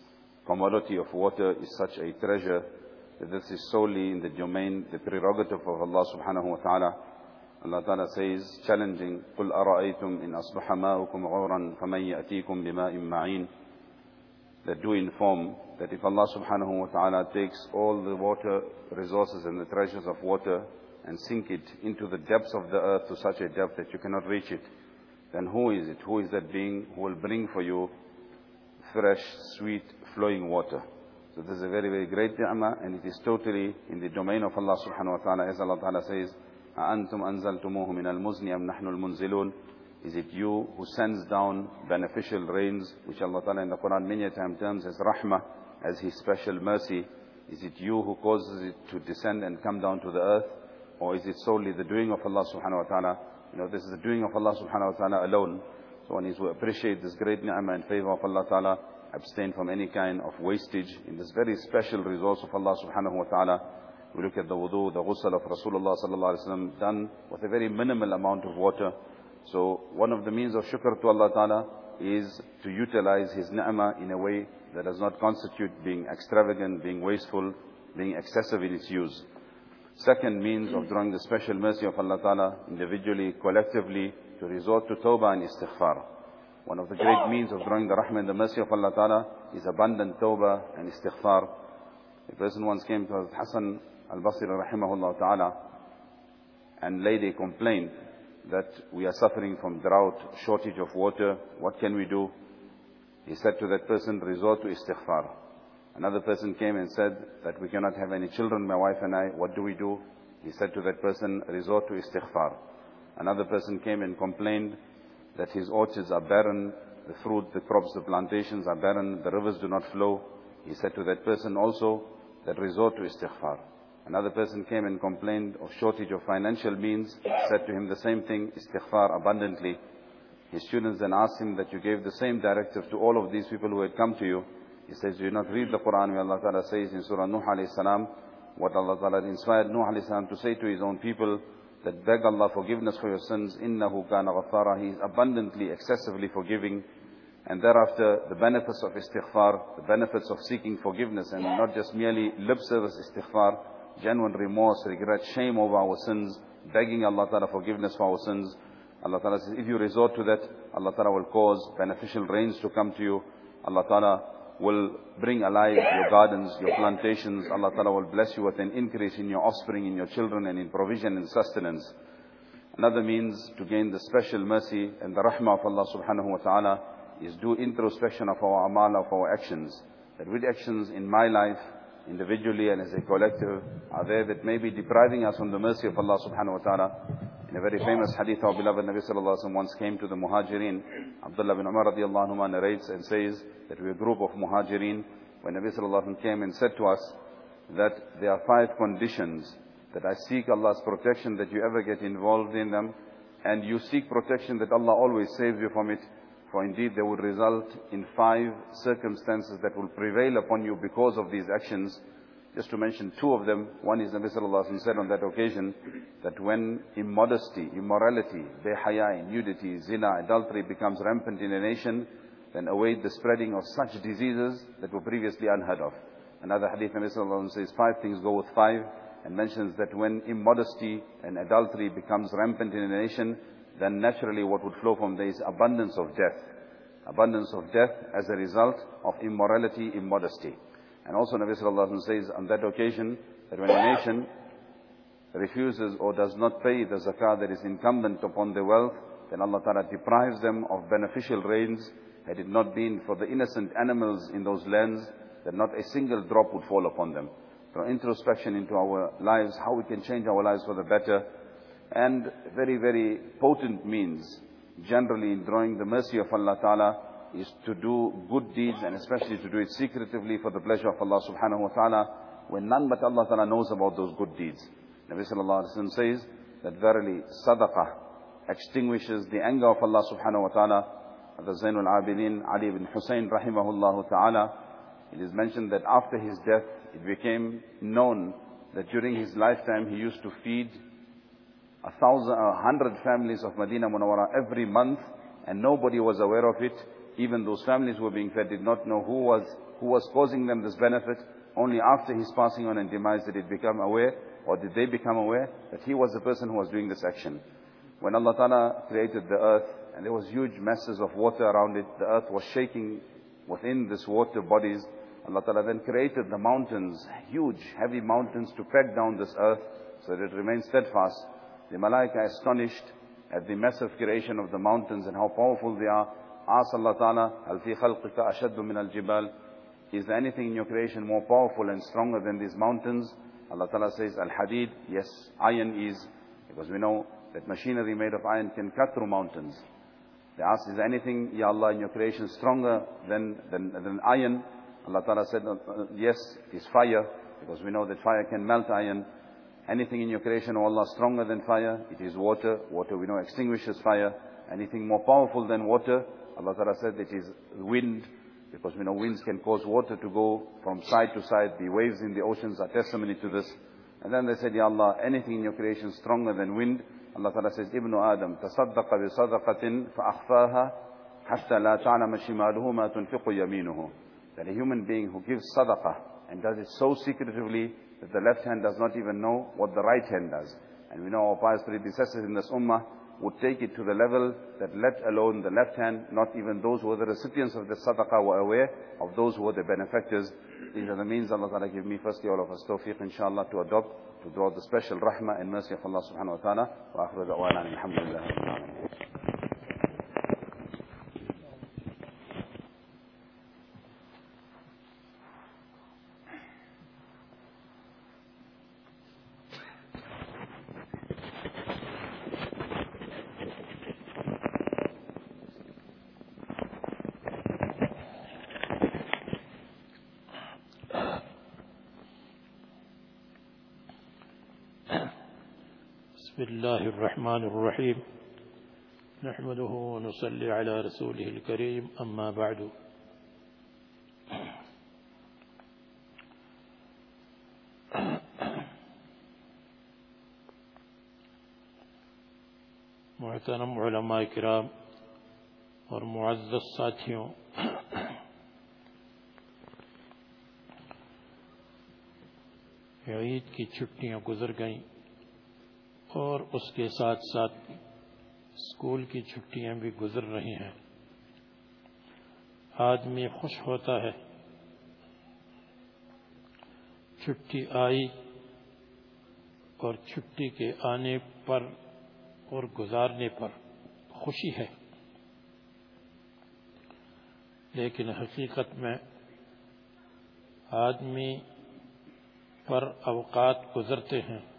commodity of water is such a treasure that this is solely in the domain, the prerogative of Allah subhanahu wa ta'ala. Allah Ta'ala says, challenging, قُلْ أَرَأَيْتُمْ إِنْ أَصْبَحَ مَاؤُكُمْ غَوْرًا فَمَنْ يَأْتِيكُمْ بِمَاءٍ مَعِينٍ That do inform that if Allah subhanahu wa ta'ala takes all the water resources and the treasures of water and sink it into the depths of the earth to such a depth that you cannot reach it, then who is it? Who is that being who will bring for you fresh, sweet, flowing water? So this is a very, very great ni'mah and it is totally in the domain of Allah subhanahu wa ta'ala as Allah ta'ala says, أَأَنْتُمْ أَنزَلْتُمُوهُ مِنَ الْمُزْنِ أَمْ نَحْنُ الْمُنزِلُونَ Is it you who sends down beneficial rains, which Allah Ta'ala in the Quran many times terms as rahmah, as His special mercy? Is it you who causes it to descend and come down to the earth? Or is it solely the doing of Allah subhanahu wa ta'ala? You know, this is the doing of Allah subhanahu wa ta'ala alone. So one is to appreciate this great ni'mah and favor of Allah ta'ala, abstain from any kind of wastage in this very special resource of Allah subhanahu wa ta'ala. We look at the wudu, the ghusl of Rasulullah sallallahu alaihi wasallam done with a very minimal amount of water. So one of the means of shukr to Allah Ta'ala is to utilize His ni'mah in a way that does not constitute being extravagant, being wasteful, being excessive in its use. Second means of drawing the special mercy of Allah Ta'ala, individually, collectively, to resort to tawbah and istighfar. One of the great means of drawing the rahmah and the mercy of Allah Ta'ala is abundant tawbah and istighfar. A person once came to Hassan al-Basri rahimahullah ta'ala and laid a complaint that we are suffering from drought, shortage of water, what can we do? He said to that person, resort to istighfar. Another person came and said that we cannot have any children, my wife and I, what do we do? He said to that person, resort to istighfar. Another person came and complained that his orchards are barren, the fruit, the crops, the plantations are barren, the rivers do not flow. He said to that person also that resort to istighfar. Another person came and complained of shortage of financial means, said to him the same thing, istighfar abundantly. His students then asked him that you gave the same directive to all of these people who had come to you. He says, do you not read the Quran where Allah Ta'ala says in Surah Nuh alayhi salam, what Allah Ta'ala inspired Nuh alayhi salam to say to his own people, that beg Allah forgiveness for your sins, innahu kana ghaffara, He is abundantly, excessively forgiving. And thereafter, the benefits of istighfar, the benefits of seeking forgiveness, and not just merely lip service istighfar, genuine remorse, regret, shame over our sins, begging Allah Ta'ala forgiveness for our sins. Allah Ta'ala says, if you resort to that, Allah Ta'ala will cause beneficial rains to come to you. Allah Ta'ala will bring alive your gardens, your plantations. Allah Ta'ala will bless you with an increase in your offspring, in your children, and in provision and sustenance. Another means to gain the special mercy and the rahmah of Allah subhanahu wa ta'ala is do introspection of our amal, of our actions. That which actions in my life, individually and as a collective, are there that may be depriving us from the mercy of Allah subhanahu wa ta'ala. In a very famous hadith, our beloved Nabi sallallahu alaihi wasallam once came to the muhajirin. Abdullah bin Umar radiallahu anhu narrates and says that we're a group of muhajirin. When Nabi sallallahu alaihi wasallam came and said to us that there are five conditions that I seek Allah's protection that you ever get involved in them, and you seek protection that Allah always saves you from it. For indeed they will result in five circumstances that will prevail upon you because of these actions. Just to mention two of them, one is Nabi Sallallahu Alaihi Wasallam said on that occasion that when immodesty, immorality, behaya, nudity, zina, adultery becomes rampant in a nation, then await the spreading of such diseases that were previously unheard of. Another hadith Nabi Sallallahu Alaihi Wasallam says five things go with five and mentions that when immodesty and adultery becomes rampant in a nation, then naturally what would flow from there is abundance of death. Abundance of death as a result of immorality, immodesty. And also Nabi Sallallahu Alaihi says on that occasion that when a nation refuses or does not pay the zakah that is incumbent upon their wealth, then Allah Ta'ala deprives them of beneficial rains. Had it not been for the innocent animals in those lands, then not a single drop would fall upon them. So introspection into our lives, how we can change our lives for the better, and very, very potent means, generally in drawing the mercy of Allah Ta'ala, is to do good deeds and especially to do it secretively for the pleasure of Allah subhanahu wa ta'ala when none but Allah ta'ala knows about those good deeds. Nabi sallallahu alayhi wa says that verily sadaqah extinguishes the anger of Allah subhanahu wa ta'ala. The Zainul Abidin Ali ibn Hussein rahimahullah ta'ala, it is mentioned that after his death it became known that during his lifetime he used to feed a thousand, a hundred families of Medina Munawara every month and nobody was aware of it even those families who were being fed did not know who was, who was causing them this benefit. Only after his passing on and demise did it become aware, or did they become aware, that he was the person who was doing this action. When Allah Ta'ala created the earth, and there was huge masses of water around it, the earth was shaking within this water bodies. Allah Ta'ala then created the mountains, huge, heavy mountains to peg down this earth, so that it remains steadfast. The Malaika astonished at the massive creation of the mountains and how powerful they are, Ask Allah Ta'ala, هل في خلقك أشد من الجبال? Is there anything in your creation more powerful and stronger than these mountains? Allah Ta'ala says, Al-Hadid, yes, iron is, because we know that machinery made of iron can cut through mountains. They asked, is there anything, Ya Allah, in your creation stronger than, than, than iron? Allah Ta'ala said, uh, uh, yes, it is fire, because we know that fire can melt iron. Anything in your creation, O Allah, stronger than fire? It is water. Water, we know, extinguishes fire. Anything more powerful than water? Allah Ta'ala said it is wind, because we know winds can cause water to go from side to side. The waves in the oceans are testimony to this. And then they said, Ya Allah, anything in your creation stronger than wind? Allah Ta'ala says, Ibn Adam, تصدق بصدقة فأخفاها حتى لا تعلم شماله ما تنفق يمينه. That a human being who gives sadaqah and does it so secretively that the left hand does not even know what the right hand does. And we know our pious predecessors in this ummah, would take it to the level that let alone the left hand, not even those who were the recipients of the sadaqah were aware of those who were the benefactors. These are the means Allah Ta'ala give me firstly all of us tawfiq inshallah to adopt, to draw the special rahmah and mercy of Allah subhanahu wa ta'ala. Wa akhiru da'wana alhamdulillah. الرحمن الرحيم. نحمده ونصلي على رسوله الكريم. أما بعد. محترم علماء کرام اور معزز ساتھیوں، عید کی چھٹیاں گزر گئیں۔ اور اس کے ساتھ ساتھ اسکول کی چھٹیاں بھی گزر رہی ہیں۔ آدمی خوش ہوتا ہے۔ چھٹی آئی اور چھٹی کے آنے پر اور گزارنے پر خوشی ہے۔ لیکن حقیقت میں آدمی پر اوقات گزرتے ہیں۔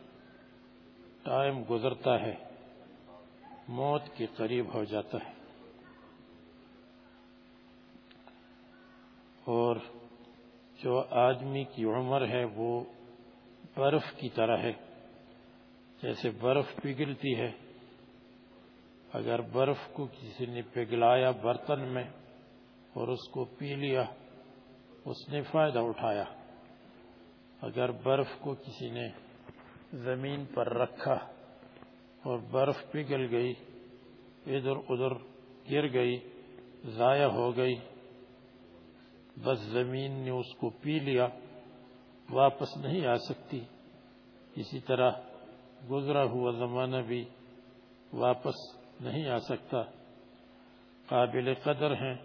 ٹائم گزرتا ہے، موت کے قریب ہو جاتا ہے۔ اور جو آدمی کی عمر ہے وہ برف کی طرح ہے۔ جیسے برف پگھلتی ہے، اگر برف کو کسی نے پگھلایا برتن میں اور اس کو پی لیا، اس نے فائدہ اٹھایا۔ اگر برف کو کسی نے زمین پر رکھا اور برف پگھل گئی، ادھر ادھر گر گئی، ضائع ہو گئی۔ بس زمین نے اس کو پی لیا، واپس نہیں آ سکتی۔ اسی طرح گزرا ہوا زمانہ بھی واپس نہیں آ سکتا۔ قابل قدر ہیں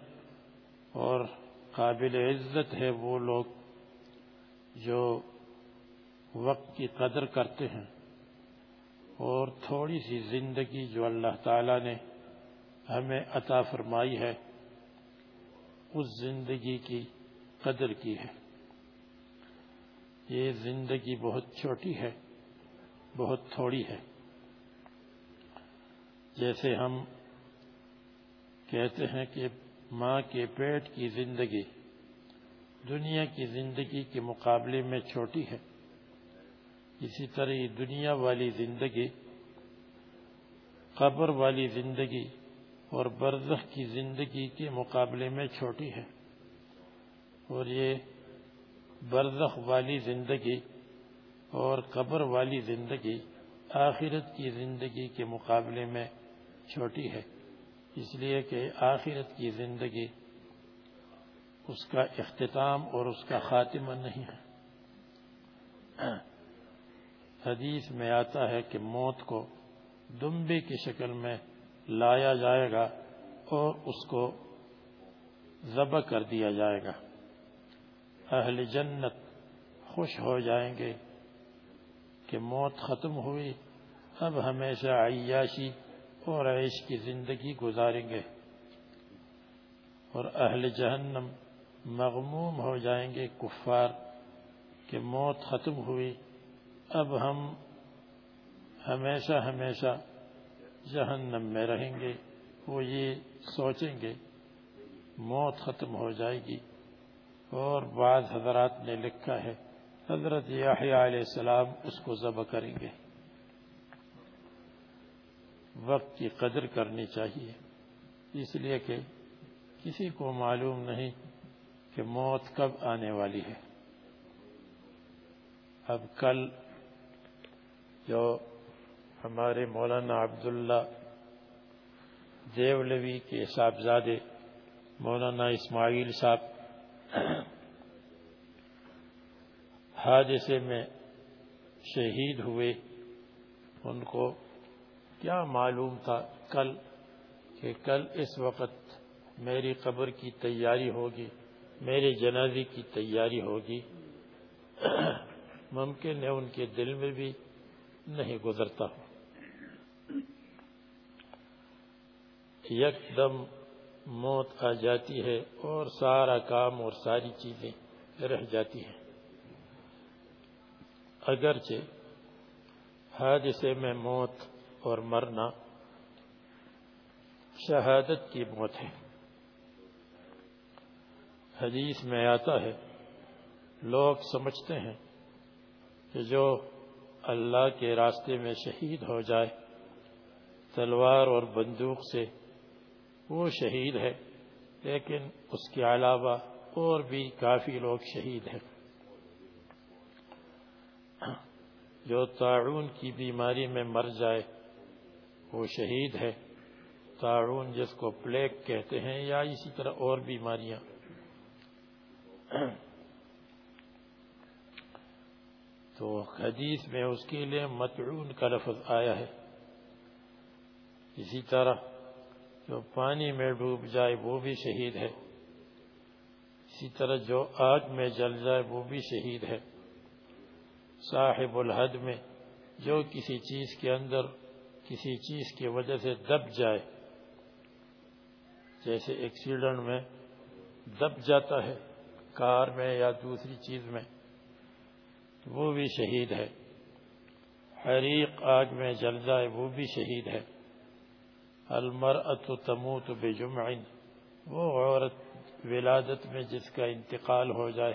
اور قابل عزت ہے وہ لوگ جو وقت کی قدر کرتے ہیں اور تھوڑی سی زندگی جو اللہ تعالی نے ہمیں عطا فرمائی ہے، اس زندگی کی قدر کی ہے۔ یہ زندگی بہت چھوٹی ہے، بہت تھوڑی ہے۔ جیسے ہم کہتے ہیں کہ ماں کے پیٹ کی زندگی دنیا کی زندگی کے مقابلے میں چھوٹی ہے۔ اسی طرح یہ دنیا والی زندگی، قبر والی زندگی اور برزخ کی زندگی کے مقابلے میں چھوٹی ہے۔ اور یہ برزخ والی زندگی اور قبر والی زندگی آخرت کی زندگی کے مقابلے میں چھوٹی ہے۔ اس لیے کہ آخرت کی زندگی اس کا اختتام اور اس کا خاتمہ نہیں ہے۔ حدیث میں آتا ہے کہ موت کو دمبے کی شکل میں لایا جائے گا اور اس کو ذبح کر دیا جائے گا۔ اہل جنت خوش ہو جائیں گے کہ موت ختم ہوئی۔ اب ہمیشہ عیاشی اور عیش کی زندگی گزاریں گے اور اہل جہنم مغموم ہو جائیں گے۔ کفار کہ موت ختم ہوئی۔ اب ہم ہمیشہ ہمیشہ جہنم میں رہیں گے، وہ یہ سوچیں گے، موت ختم ہو جائے گی۔ اور بعض حضرات نے لکھا ہے، حضرت یحییٰ علیہ السلام اس کو ذبح کریں گے۔ وقت کی قدر کرنی چاہیے۔ اس لیے کہ کسی کو معلوم نہیں کہ موت کب آنے والی ہے۔ اب کل جو ہمارے مولانا عبداللہ دیولوی کے صاحبزادے مولانا اسماعیل صاحب حادثے میں شہید ہوئے۔ ان کو کیا معلوم تھا کل کہ کل اس وقت میری قبر کی تیاری ہوگی، میرے جنازے کی تیاری ہوگی۔ ممکن ہے ان کے دل میں بھی نہیں گزرتا۔ یک دم موت آ جاتی ہے اور سارا کام اور ساری چیزیں رہ جاتی ہیں۔ اگرچہ حادثے میں موت اور مرنا شہادت کی موت ہے۔ حدیث میں آتا ہے، لوگ سمجھتے ہیں کہ جو اللہ کے راستے میں شہید ہو جائے۔ تلوار اور بندوق سے وہ شہید ہے، لیکن اس کے علاوہ اور بھی کافی لوگ شہید ہیں۔ جو تعاون کی بیماری میں مر جائے، وہ شہید ہے۔ تعاون جس کو پلیک کہتے ہیں یا اسی طرح اور بیماریاں۔ تو حدیث میں اس کے لیے متعون کا لفظ آیا ہے۔ اسی طرح جو پانی میں ڈوب جائے وہ بھی شہید ہے۔ اسی طرح جو آگ میں جل جائے وہ بھی شہید ہے۔ صاحب الحد میں جو کسی چیز کے اندر کسی چیز کی وجہ سے دب جائے، جیسے ایکسیڈنٹ میں دب جاتا ہے کار میں یا دوسری چیز میں وہ بھی شہید ہے۔ حریق آگ میں جل جائے وہ بھی شہید ہے۔ المرأت تموت بجمع۔ وہ عورت ولادت میں جس کا انتقال ہو جائے،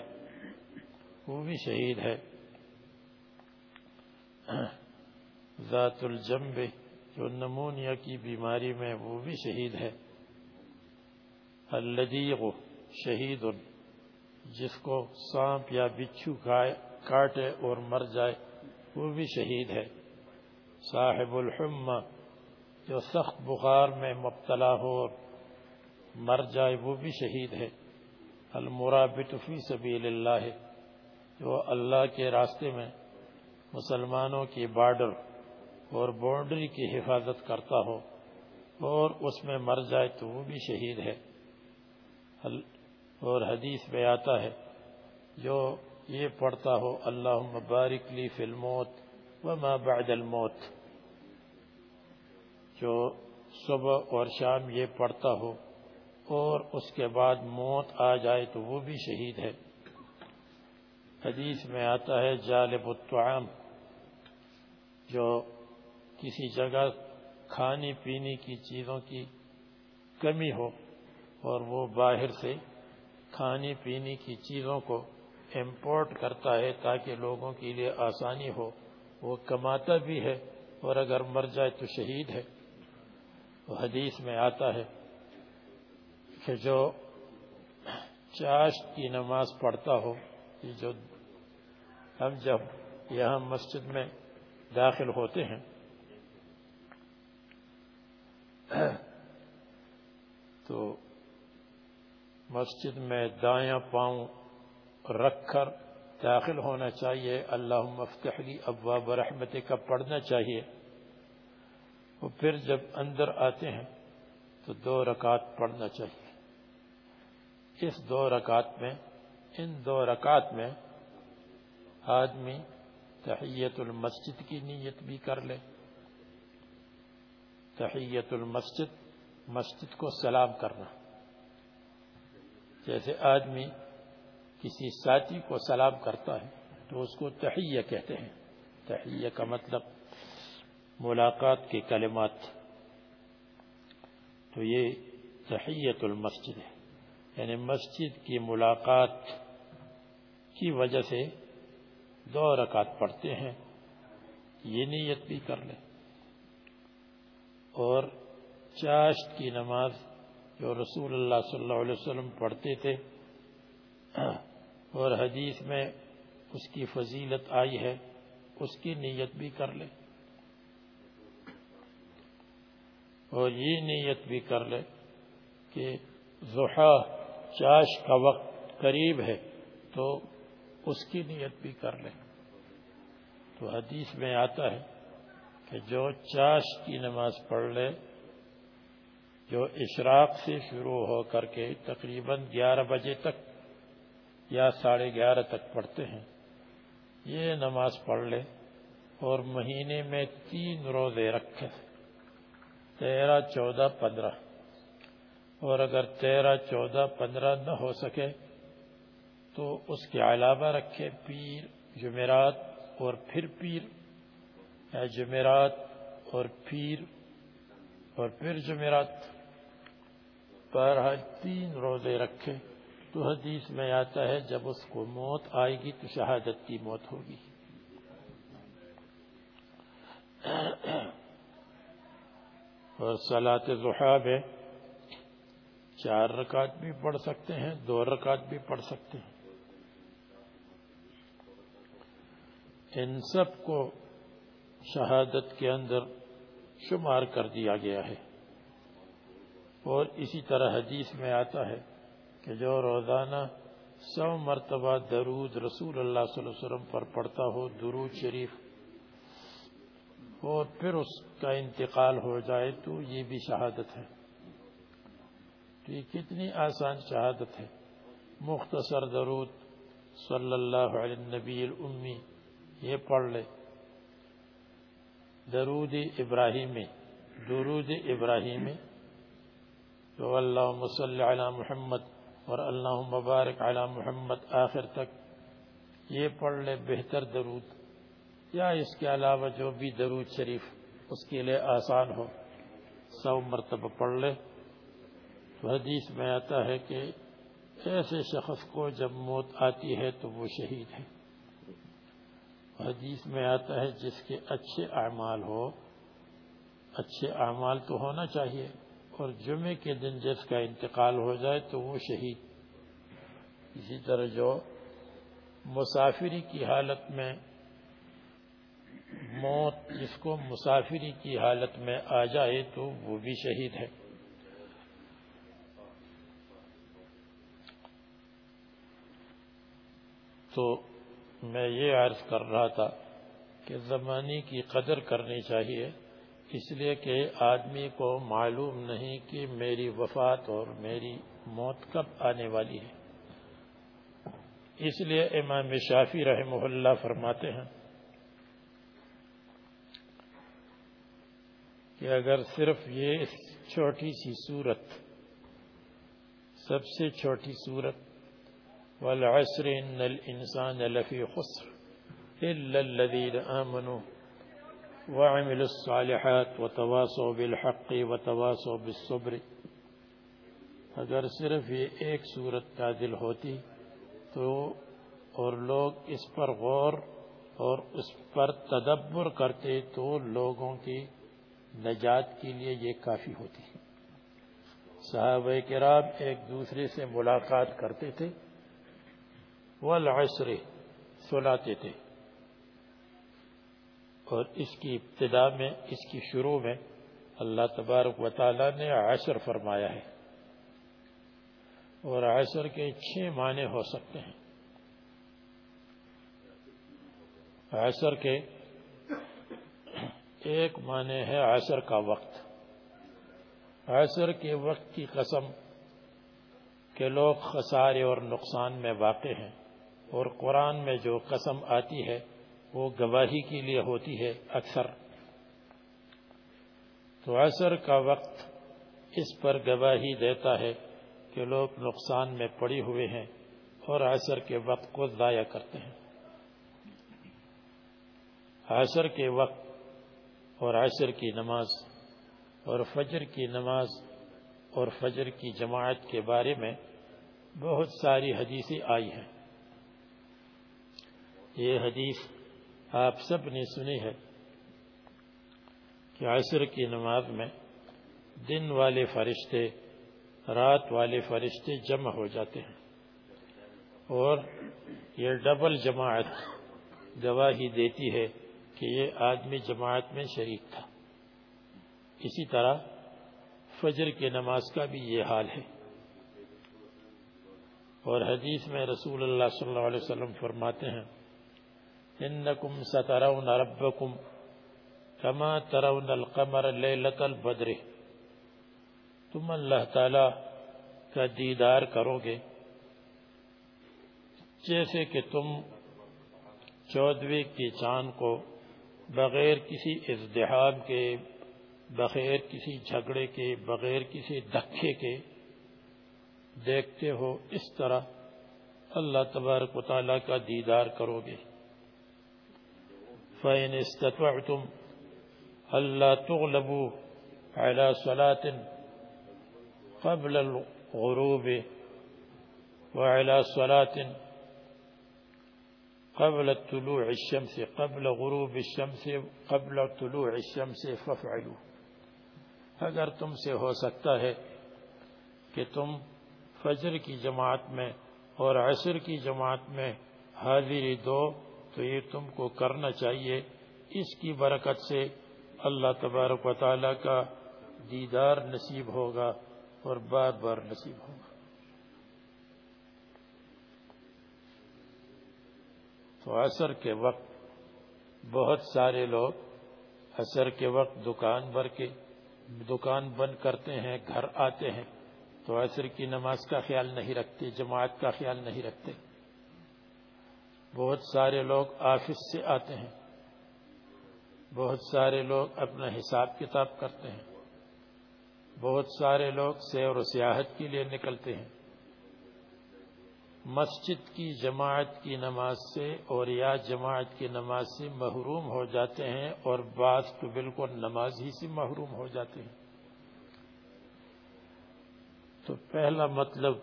وہ بھی شہید ہے۔ ذات الجنب جو نمونیا کی بیماری میں وہ بھی شہید ہے۔ اللدیغ شہید۔ جس کو سانپ یا بچھو کھائے کاٹے اور مر جائے، وہ بھی شہید ہے۔ صاحب الحمہ، جو سخت بخار میں مبتلا ہو اور مر جائے، وہ بھی شہید ہے۔ المرابط فی سبیل اللہ، جو اللہ کے راستے میں مسلمانوں کی بارڈر اور باؤنڈری کی حفاظت کرتا ہو اور اس میں مر جائے، تو وہ بھی شہید ہے۔ اور حدیث میں آتا ہے، جو یہ پڑھتا ہو اللہ مبارک لی فی الموت وما بعد الموت۔ جو صبح اور شام یہ پڑھتا ہو اور اس کے بعد موت آ جائے تو وہ بھی شہید ہے۔ حدیث میں آتا ہے، جالب الطعام، جو کسی جگہ کھانے پینے کی چیزوں کی کمی ہو اور وہ باہر سے کھانے پینے کی چیزوں کو امپورٹ کرتا ہے تاکہ لوگوں کے لیے آسانی ہو۔ وہ کماتا بھی ہے اور اگر مر جائے تو شہید ہے۔ وہ حدیث میں آتا ہے کہ جو چاشت کی نماز پڑھتا ہو جو ہم جب یہاں مسجد میں داخل ہوتے ہیں، تو مسجد میں دایاں پاؤں رکھ کر داخل ہونا چاہیے۔ اللہ مفتحلی ابواب رحمت کا پڑھنا چاہیے۔ وہ پھر جب اندر آتے ہیں تو دو رکعت پڑھنا چاہیے۔ اس دو رکعت میں، ان دو رکعت میں آدمی تحیت المسجد کی نیت بھی کر لے۔ تحیت المسجد، مسجد کو سلام کرنا۔ جیسے آدمی کسی ساتھی کو سلام کرتا ہے تو اس کو تحیہ کہتے ہیں۔ تحیہ کا مطلب ملاقات کے کلمات۔ تو یہ تحیت المسجد ہے۔ یعنی مسجد کی ملاقات کی وجہ سے دو رکعت پڑھتے ہیں۔ یہ نیت بھی کر لیں۔ اور چاشت کی نماز جو رسول اللہ صلی اللہ علیہ وسلم پڑھتے تھے اور حدیث میں اس کی فضیلت آئی ہے، اس کی نیت بھی کر لے۔ اور یہ نیت بھی کر لے کہ زحا چاش کا وقت قریب ہے تو اس کی نیت بھی کر لیں تو حدیث میں آتا ہے کہ جو چاش کی نماز پڑھ لے، جو اشراق سے شروع ہو کر کے تقریباً گیارہ بجے تک یا ساڑھے گیارہ تک پڑھتے ہیں۔ یہ نماز پڑھ لے اور مہینے میں تین روزے رکھے۔ تیرہ، چودہ، پندرہ۔ اور اگر تیرہ، چودہ، پندرہ نہ ہو سکے تو اس کے علاوہ رکھے پیر، جمعرات اور پھر پیر۔ یا جمعرات اور پیر اور پھر جمعرات۔ پر تین روزے رکھے۔ تو حدیث میں آتا ہے، جب اس کو موت آئے گی تو شہادت کی موت ہوگی۔ اور سلاط زحاب ہے چار رکعت بھی پڑھ سکتے ہیں، دو رکعت بھی پڑھ سکتے ہیں۔ ان سب کو شہادت کے اندر شمار کر دیا گیا ہے۔ اور اسی طرح حدیث میں آتا ہے کہ جو روزانہ سو مرتبہ درود رسول اللہ صلی اللہ علیہ وسلم پر پڑھتا ہو، درود شریف اور پھر اس کا انتقال ہو جائے تو یہ بھی شہادت ہے۔ تو یہ کتنی آسان شہادت ہے۔ مختصر درود، صلی اللہ علیہ نبی الامی، یہ پڑھ لے۔ درود ابراہیمی درود ابراہیمی۔ تو اللہ صلی علی محمد اور اللہ مبارک علی محمد آخر تک۔ یہ پڑھ لے بہتر درود، یا اس کے علاوہ جو بھی درود شریف اس کے لیے آسان ہو۔ سو مرتبہ پڑھ لے۔ تو حدیث میں آتا ہے کہ ایسے شخص کو جب موت آتی ہے تو وہ شہید ہے۔ حدیث میں آتا ہے جس کے اچھے اعمال ہو، اچھے اعمال تو ہونا چاہیے۔ اور جمعے کے دن جس کا انتقال ہو جائے تو وہ شہید۔ اسی طرح جو مسافری کی حالت میں موت، جس کو مسافری کی حالت میں آ جائے تو وہ بھی شہید ہے۔ تو میں یہ عرض کر رہا تھا کہ زمانی کی قدر کرنی چاہیے۔ اس لیے کہ آدمی کو معلوم نہیں کہ میری وفات اور میری موت کب آنے والی ہے۔ اس لیے امام شافی رحمہ اللہ فرماتے ہیں کہ اگر صرف یہ چھوٹی سی صورت، سب سے چھوٹی صورت والعسر ان الانسان لفی خسر الا الذين آمنوا وعملوا الصالحات وتواصوا بالحق وتواصوا بالصبر۔ اگر صرف یہ ایک صورت نازل ہوتی تو اور لوگ اس پر غور اور اس پر تدبر کرتے تو لوگوں کی نجات کے لیے یہ کافی ہوتی۔ صحابہ کرام ایک دوسرے سے ملاقات کرتے تھے۔ والعصر سلاتے تھے۔ اور اس کی ابتدا میں، اس کی شروع میں اللہ تبارک و تعالی نے عصر فرمایا ہے۔ اور عصر کے چھ معنی ہو سکتے ہیں۔ عصر کے ایک معنی ہے عصر کا وقت۔ عصر کے وقت کی قسم کہ لوگ خسارے اور نقصان میں واقع ہیں اور قرآن میں جو قسم آتی ہے وہ گواہی کے لیے ہوتی ہے اکثر۔ تو عصر کا وقت اس پر گواہی دیتا ہے کہ لوگ نقصان میں پڑی ہوئے ہیں اور عصر کے وقت کو ضائع کرتے ہیں۔ عصر کے وقت اور عصر کی نماز اور فجر کی نماز اور فجر کی جماعت کے بارے میں بہت ساری حدیثیں آئی ہیں۔ یہ حدیث آپ سب نے سنی ہے کہ عصر کی نماز میں دن والے فرشتے، رات والے فرشتے جمع ہو جاتے ہیں اور یہ ڈبل جماعت گواہی دیتی ہے کہ یہ آدمی جماعت میں شریک تھا۔ اسی طرح فجر کی نماز کا بھی یہ حال ہے۔ اور حدیث میں رسول اللہ صلی اللہ علیہ وسلم فرماتے ہیں انکم سترون ربکم کما ترون القمر لیلت البدر۔ تم اللہ تعالی کا دیدار کرو گے۔ جیسے کہ تم چودوے کی چاند کو بغیر کسی ازدحام کے، بغیر کسی جھگڑے کے، بغیر کسی دھکے کے دیکھتے ہو، اس طرح اللہ تبارک و تعالیٰ کا دیدار کرو گے۔ فإن استطعتم ألا تغلبوا على صلاة قبل الغروب وعلى صلاة قبل طلوع الشمس قبل غروب الشمس قبل طلوع الشمس فافعلوا۔ اگر تم سے ہو سکتا ہے کہ تم فجر کی جماعت میں اور عصر کی جماعت میں حاضری دو تو یہ تم کو کرنا چاہیے۔ اس کی برکت سے اللہ تبارک و تعالیٰ کا دیدار نصیب ہوگا اور بار بار نصیب ہوگا۔ تو عصر کے وقت بہت سارے لوگ عصر کے وقت دکان بھر کے دکان بند کرتے ہیں، گھر آتے ہیں۔ تو عصر کی نماز کا خیال نہیں رکھتے، جماعت کا خیال نہیں رکھتے۔ بہت سارے لوگ آفس سے آتے ہیں۔ بہت سارے لوگ اپنا حساب کتاب کرتے ہیں۔ بہت سارے لوگ سیر و سیاحت کے لیے نکلتے ہیں۔ مسجد کی جماعت کی نماز سے اور یا جماعت کی نماز سے محروم ہو جاتے ہیں اور بعض تو بالکل نماز ہی سے محروم ہو جاتے ہیں۔ تو پہلا مطلب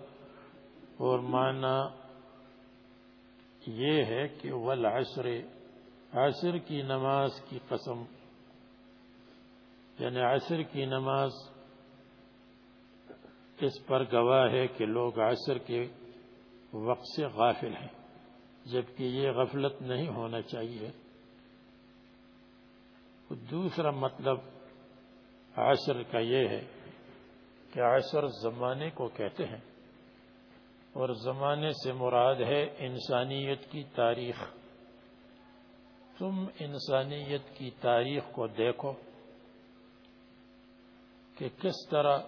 اور معنی یہ ہے کہ والعصر، عصر کی نماز کی قسم یعنی عصر کی نماز اس پر گواہ ہے کہ لوگ عصر کے وقت سے غافل ہیں، جبکہ یہ غفلت نہیں ہونا چاہیے۔ دوسرا مطلب عصر کا یہ ہے کہ عصر زمانے کو کہتے ہیں۔ اور زمانے سے مراد ہے انسانیت کی تاریخ۔ تم انسانیت کی تاریخ کو دیکھو کہ کس طرح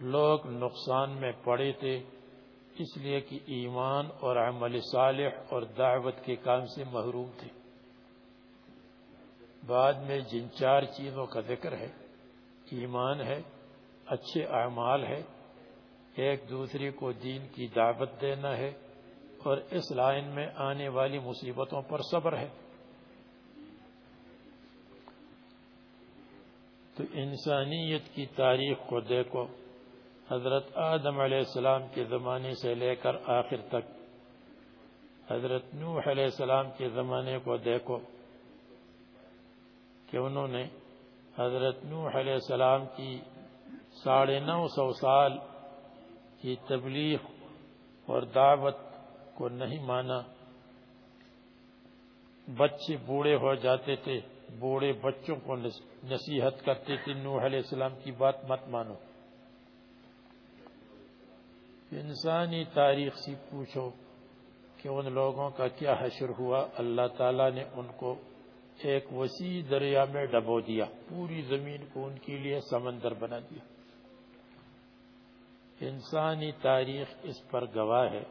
لوگ نقصان میں پڑے تھے، اس لیے کہ ایمان اور عمل صالح اور دعوت کے کام سے محروم تھے۔ بعد میں جن چار چیزوں کا ذکر ہے، ایمان ہے، اچھے اعمال ہے ایک دوسرے کو دین کی دعوت دینا ہے اور اس لائن میں آنے والی مصیبتوں پر صبر ہے۔ تو انسانیت کی تاریخ کو دیکھو۔ حضرت آدم علیہ السلام کے زمانے سے لے کر آخر تک۔ حضرت نوح علیہ السلام کے زمانے کو دیکھو۔ کہ انہوں نے حضرت نوح علیہ السلام کی ساڑھے نو سو سال کی تبلیغ اور دعوت کو نہیں مانا۔ بچے بوڑھے ہو جاتے تھے، بوڑھے بچوں کو نصیحت کرتے تھے، نوح علیہ السلام کی بات مت مانو۔ انسانی تاریخ سے پوچھو کہ ان لوگوں کا کیا حشر ہوا۔ اللہ تعالیٰ نے ان کو ایک وسیع دریا میں ڈبو دیا، پوری زمین کو ان کے لیے سمندر بنا دیا۔ انسانی تاریخ اس پر گواہ ہے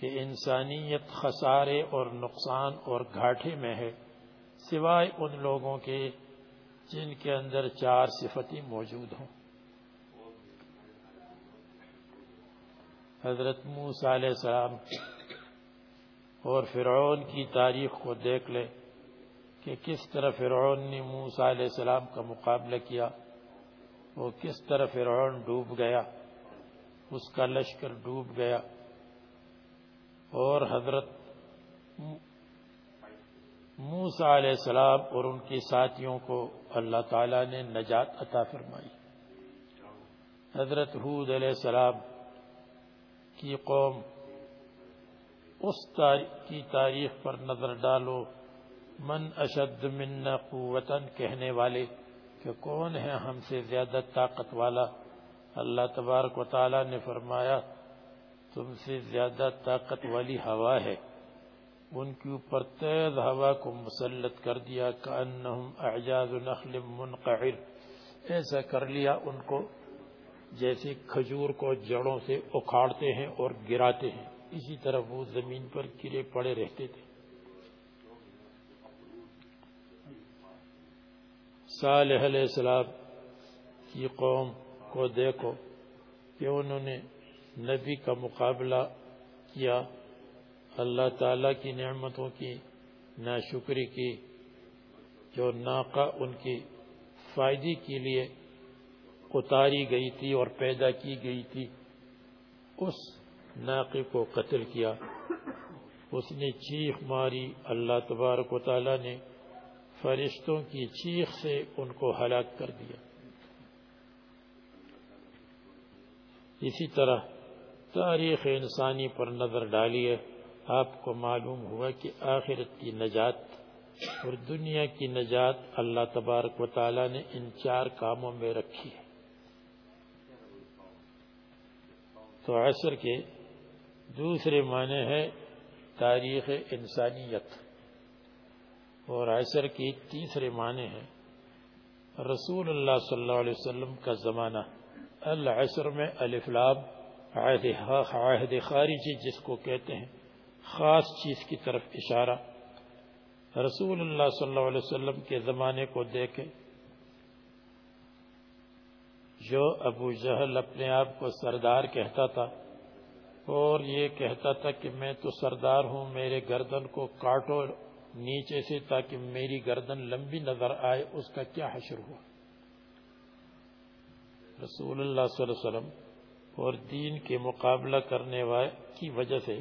کہ انسانیت خسارے اور نقصان اور گھاٹے میں ہے، سوائے ان لوگوں کے جن کے اندر چار صفتی موجود ہوں۔ حضرت موسیٰ علیہ السلام اور فرعون کی تاریخ کو دیکھ لے کہ کس طرح فرعون نے موسیٰ علیہ السلام کا مقابلہ کیا۔ وہ کس طرح فرعون ڈوب گیا، اس کا لشکر ڈوب گیا، اور حضرت موسیٰ علیہ السلام اور ان کے ساتھیوں کو اللہ تعالیٰ نے نجات عطا فرمائی۔ حضرت حود علیہ السلام کی قوم اس کی تاریخ پر نظر ڈالو، من اشد من قوتن کہنے والے کہ کون ہے ہم سے زیادہ طاقت والا؟ اللہ تبارک و تعالی نے فرمایا، تم سے زیادہ طاقت والی ہوا ہے۔ ان کے اوپر تیز ہوا کو مسلط کر دیا، کانہم اعجاز نخل منقعر۔ ایسا کر لیا ان کو، جیسے کھجور کو جڑوں سے اکھاڑتے ہیں اور گراتے ہیں۔ اسی طرح وہ زمین پر گرے پڑے رہتے تھے۔ صالح علیہ السلام کی قوم کو دیکھو کہ انہوں نے نبی کا مقابلہ کیا، اللہ تعالی کی نعمتوں کی ناشکری کی، جو ناقہ ان کی فائدے کے لیے اتاری گئی تھی اور پیدا کی گئی تھی، اس ناقے کو قتل کیا۔ اس نے چیخ ماری، اللہ تبارک و تعالی نے فرشتوں کی چیخ سے ان کو ہلاک کر دیا۔ اسی طرح تاریخ انسانی پر نظر ڈالیے، آپ کو معلوم ہوا کہ آخرت کی نجات اور دنیا کی نجات اللہ تبارک و تعالی نے ان چار کاموں میں رکھی ہے۔ تو عصر کے دوسرے معنی ہے تاریخ انسانیت۔ اور عصر کی تیسرے معنی ہے رسول اللہ صلی اللہ علیہ وسلم کا زمانہ۔ العصر میں الفلاب عہد خارجی، جس کو کہتے ہیں۔ خاص چیز کی طرف اشارہ۔ رسول اللہ صلی اللہ علیہ وسلم کے زمانے کو دیکھے جو ابو جہل اپنے آپ کو سردار کہتا تھا، اور یہ کہتا تھا کہ میں تو سردار ہوں، میرے گردن کو کاٹو نیچے سے تاکہ میری گردن لمبی نظر آئے، اس کا کیا حشر ہوا؟ رسول اللہ صلی اللہ علیہ وسلم اور دین کے مقابلہ کرنے والے کی وجہ سے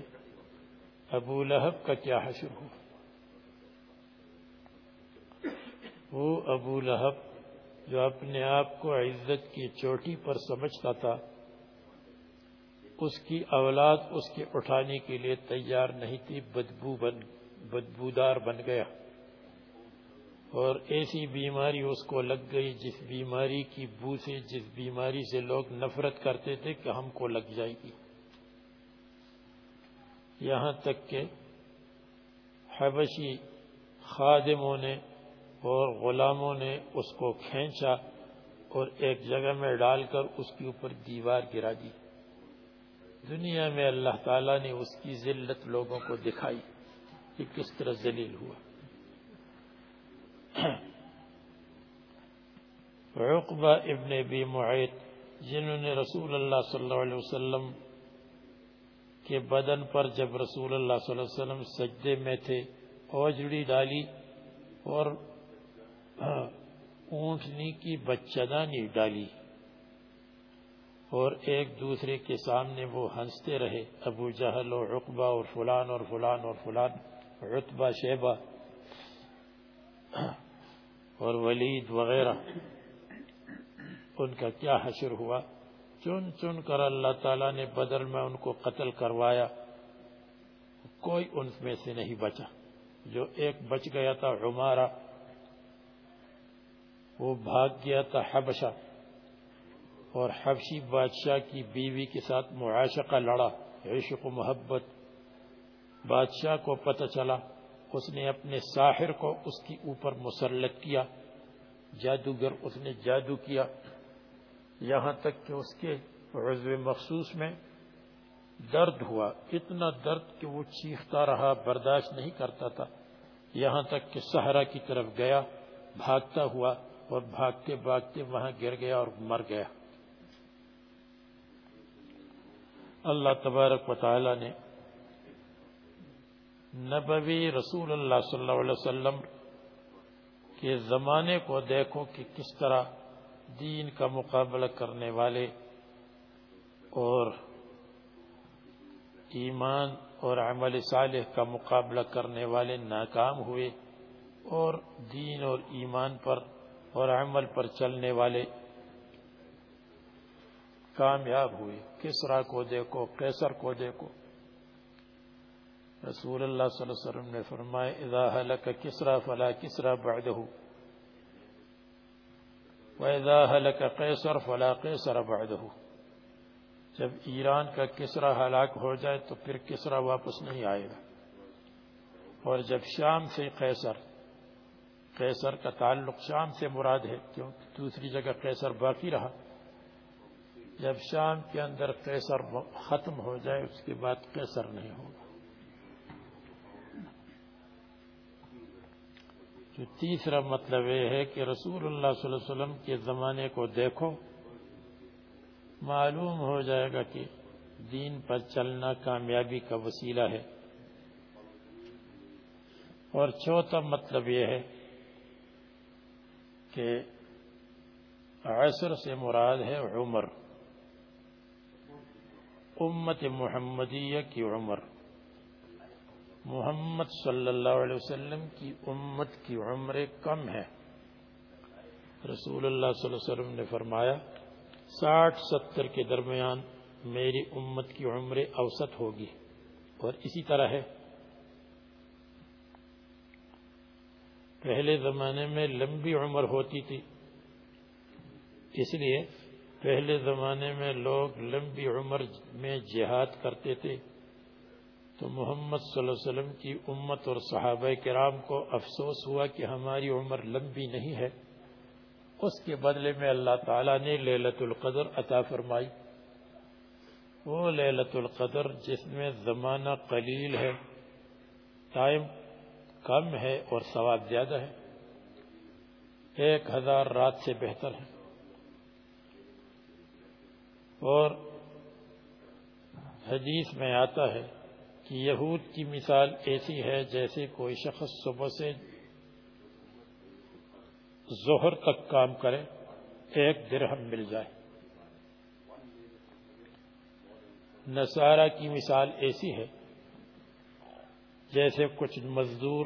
ابو لہب کا کیا حشر ہوا؟ وہ ابو لہب جو اپنے آپ کو عزت کی چوٹی پر سمجھتا تھا، اس کی اولاد اس کے اٹھانے کے لیے تیار نہیں تھی، بدبو بن بدبودار بن گیا اور ایسی بیماری اس کو لگ گئی جس بیماری کی بو سے جس بیماری سے لوگ نفرت کرتے تھے کہ ہم کو لگ جائے گی۔ یہاں تک کہ حبشی خادموں نے اور غلاموں نے اس کو کھینچا اور ایک جگہ میں ڈال کر اس کے اوپر دیوار گرا دی۔ دنیا میں اللہ تعالیٰ نے اس کی ذلت لوگوں کو دکھائی۔ کہ کس طرح ذلیل ہوا۔ عقبہ ابن بی معیت، جنہوں نے رسول اللہ صلی اللہ علیہ وسلم کے بدن پر جب رسول اللہ صلی اللہ علیہ وسلم سجدے میں تھے اوجڑی ڈالی اور اونٹنی کی بچدانی ڈالی اور ایک دوسرے کے سامنے وہ ہنستے رہے، ابو جہل اور رقبہ اور فلان اور فلان اور فلان۔ رتبہ شیبہ اور ولید وغیرہ، ان کا کیا حشر ہوا؟ چن چن کر اللہ تعالیٰ نے بدر میں ان کو قتل کروایا، کوئی ان میں سے نہیں بچا۔ جو ایک بچ گیا تھا، عمارہ، وہ بھاگ گیا تھا، حبشہ۔ اور حبشی بادشاہ کی بیوی کے ساتھ معاشقہ لڑا، عشق و محبت بادشاہ کو پتہ چلا، اس نے اپنے ساحر کو اس کی اوپر مسلط کیا۔ جادوگر اس نے جادو کیا۔ یہاں تک کہ اس کے عضو مخصوص میں درد ہوا۔ اتنا درد کہ وہ چیختا رہا، برداشت نہیں کرتا تھا۔ یہاں تک کہ سہرا کی طرف گیا، بھاگتا ہوا اور بھاگتے بھاگتے وہاں گر گیا اور مر گیا۔ اللہ تبارک و تعالی نے نبوی رسول اللہ صلی اللہ علیہ وسلم کے زمانے کو دیکھو کہ کس طرح دین کا مقابلہ کرنے والے اور ایمان اور عمل صالح کا مقابلہ کرنے والے ناکام ہوئے اور دین اور ایمان پر اور عمل پر چلنے والے کامیاب ہوئے۔ کسرا کو دیکھو؟ کیسر کو دیکھو۔ رسول اللہ صلی اللہ علیہ وسلم نے فرمائے اذا حلق کسرا فلا کسرا بعده. واذا حلق قیصر فلا قیصر بعده۔ جب ایران کا کسرا ہلاک ہو جائے تو پھر کسرا واپس نہیں آئے گا۔ اور جب شام سے قیصر قیصر کا تعلق شام سے مراد ہے، کیوں؟ دوسری جگہ قیصر باقی رہا۔ جب شام کے اندر قیصر ختم ہو جائے، اس کے بعد قیصر نہیں ہوگا۔ جو تیسرا مطلب یہ ہے کہ رسول اللہ صلی اللہ علیہ وسلم کے زمانے کو دیکھو، معلوم ہو جائے گا کہ دین پر چلنا کامیابی کا وسیلہ ہے۔ اور چوتھا مطلب یہ ہے کہ عصر سے مراد ہے عمر، امت محمدیہ کی عمر۔ محمد صلی اللہ علیہ وسلم کی امت کی عمر کم ہے۔ رسول اللہ صلی اللہ علیہ وسلم نے فرمایا، ساٹھ ستر کے درمیان میری امت کی عمر اوسط ہوگی۔ اور اسی طرح ہے۔ پہلے زمانے میں لمبی عمر ہوتی تھی۔ اس لیے پہلے زمانے میں لوگ لمبی عمر میں جہاد کرتے تھے۔ تو محمد صلی اللہ علیہ وسلم کی امت اور صحابہ کرام کو افسوس ہوا کہ ہماری عمر لمبی نہیں ہے۔ اس کے بدلے میں اللہ تعالیٰ نے للت القدر عطا فرمائی۔ وہ للت القدر جس میں زمانہ قلیل ہے، ٹائم کم ہے اور ثواب زیادہ ہے۔ ایک ہزار رات سے بہتر ہے۔ اور حدیث میں آتا ہے کہ یہود کی مثال ایسی ہے جیسے کوئی شخص صبح سے ظہر تک کام کرے، ایک درہم مل جائے۔ نصارہ کی مثال ایسی ہے جیسے کچھ مزدور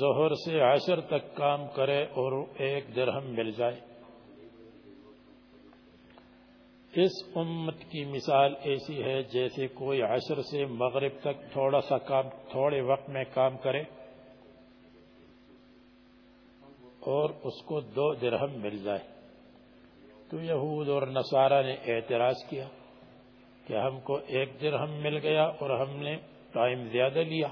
ظہر سے عشر تک کام کرے اور ایک درہم مل جائے۔ اس امت کی مثال ایسی ہے جیسے کوئی عشر سے مغرب تک تھوڑا سا کام، تھوڑے وقت میں کام کرے اور اس کو دو درہم مل جائے۔ تو یہود اور نصارہ نے اعتراض کیا کہ ہم کو ایک درہم مل گیا اور ہم نے ٹائم زیادہ لیا۔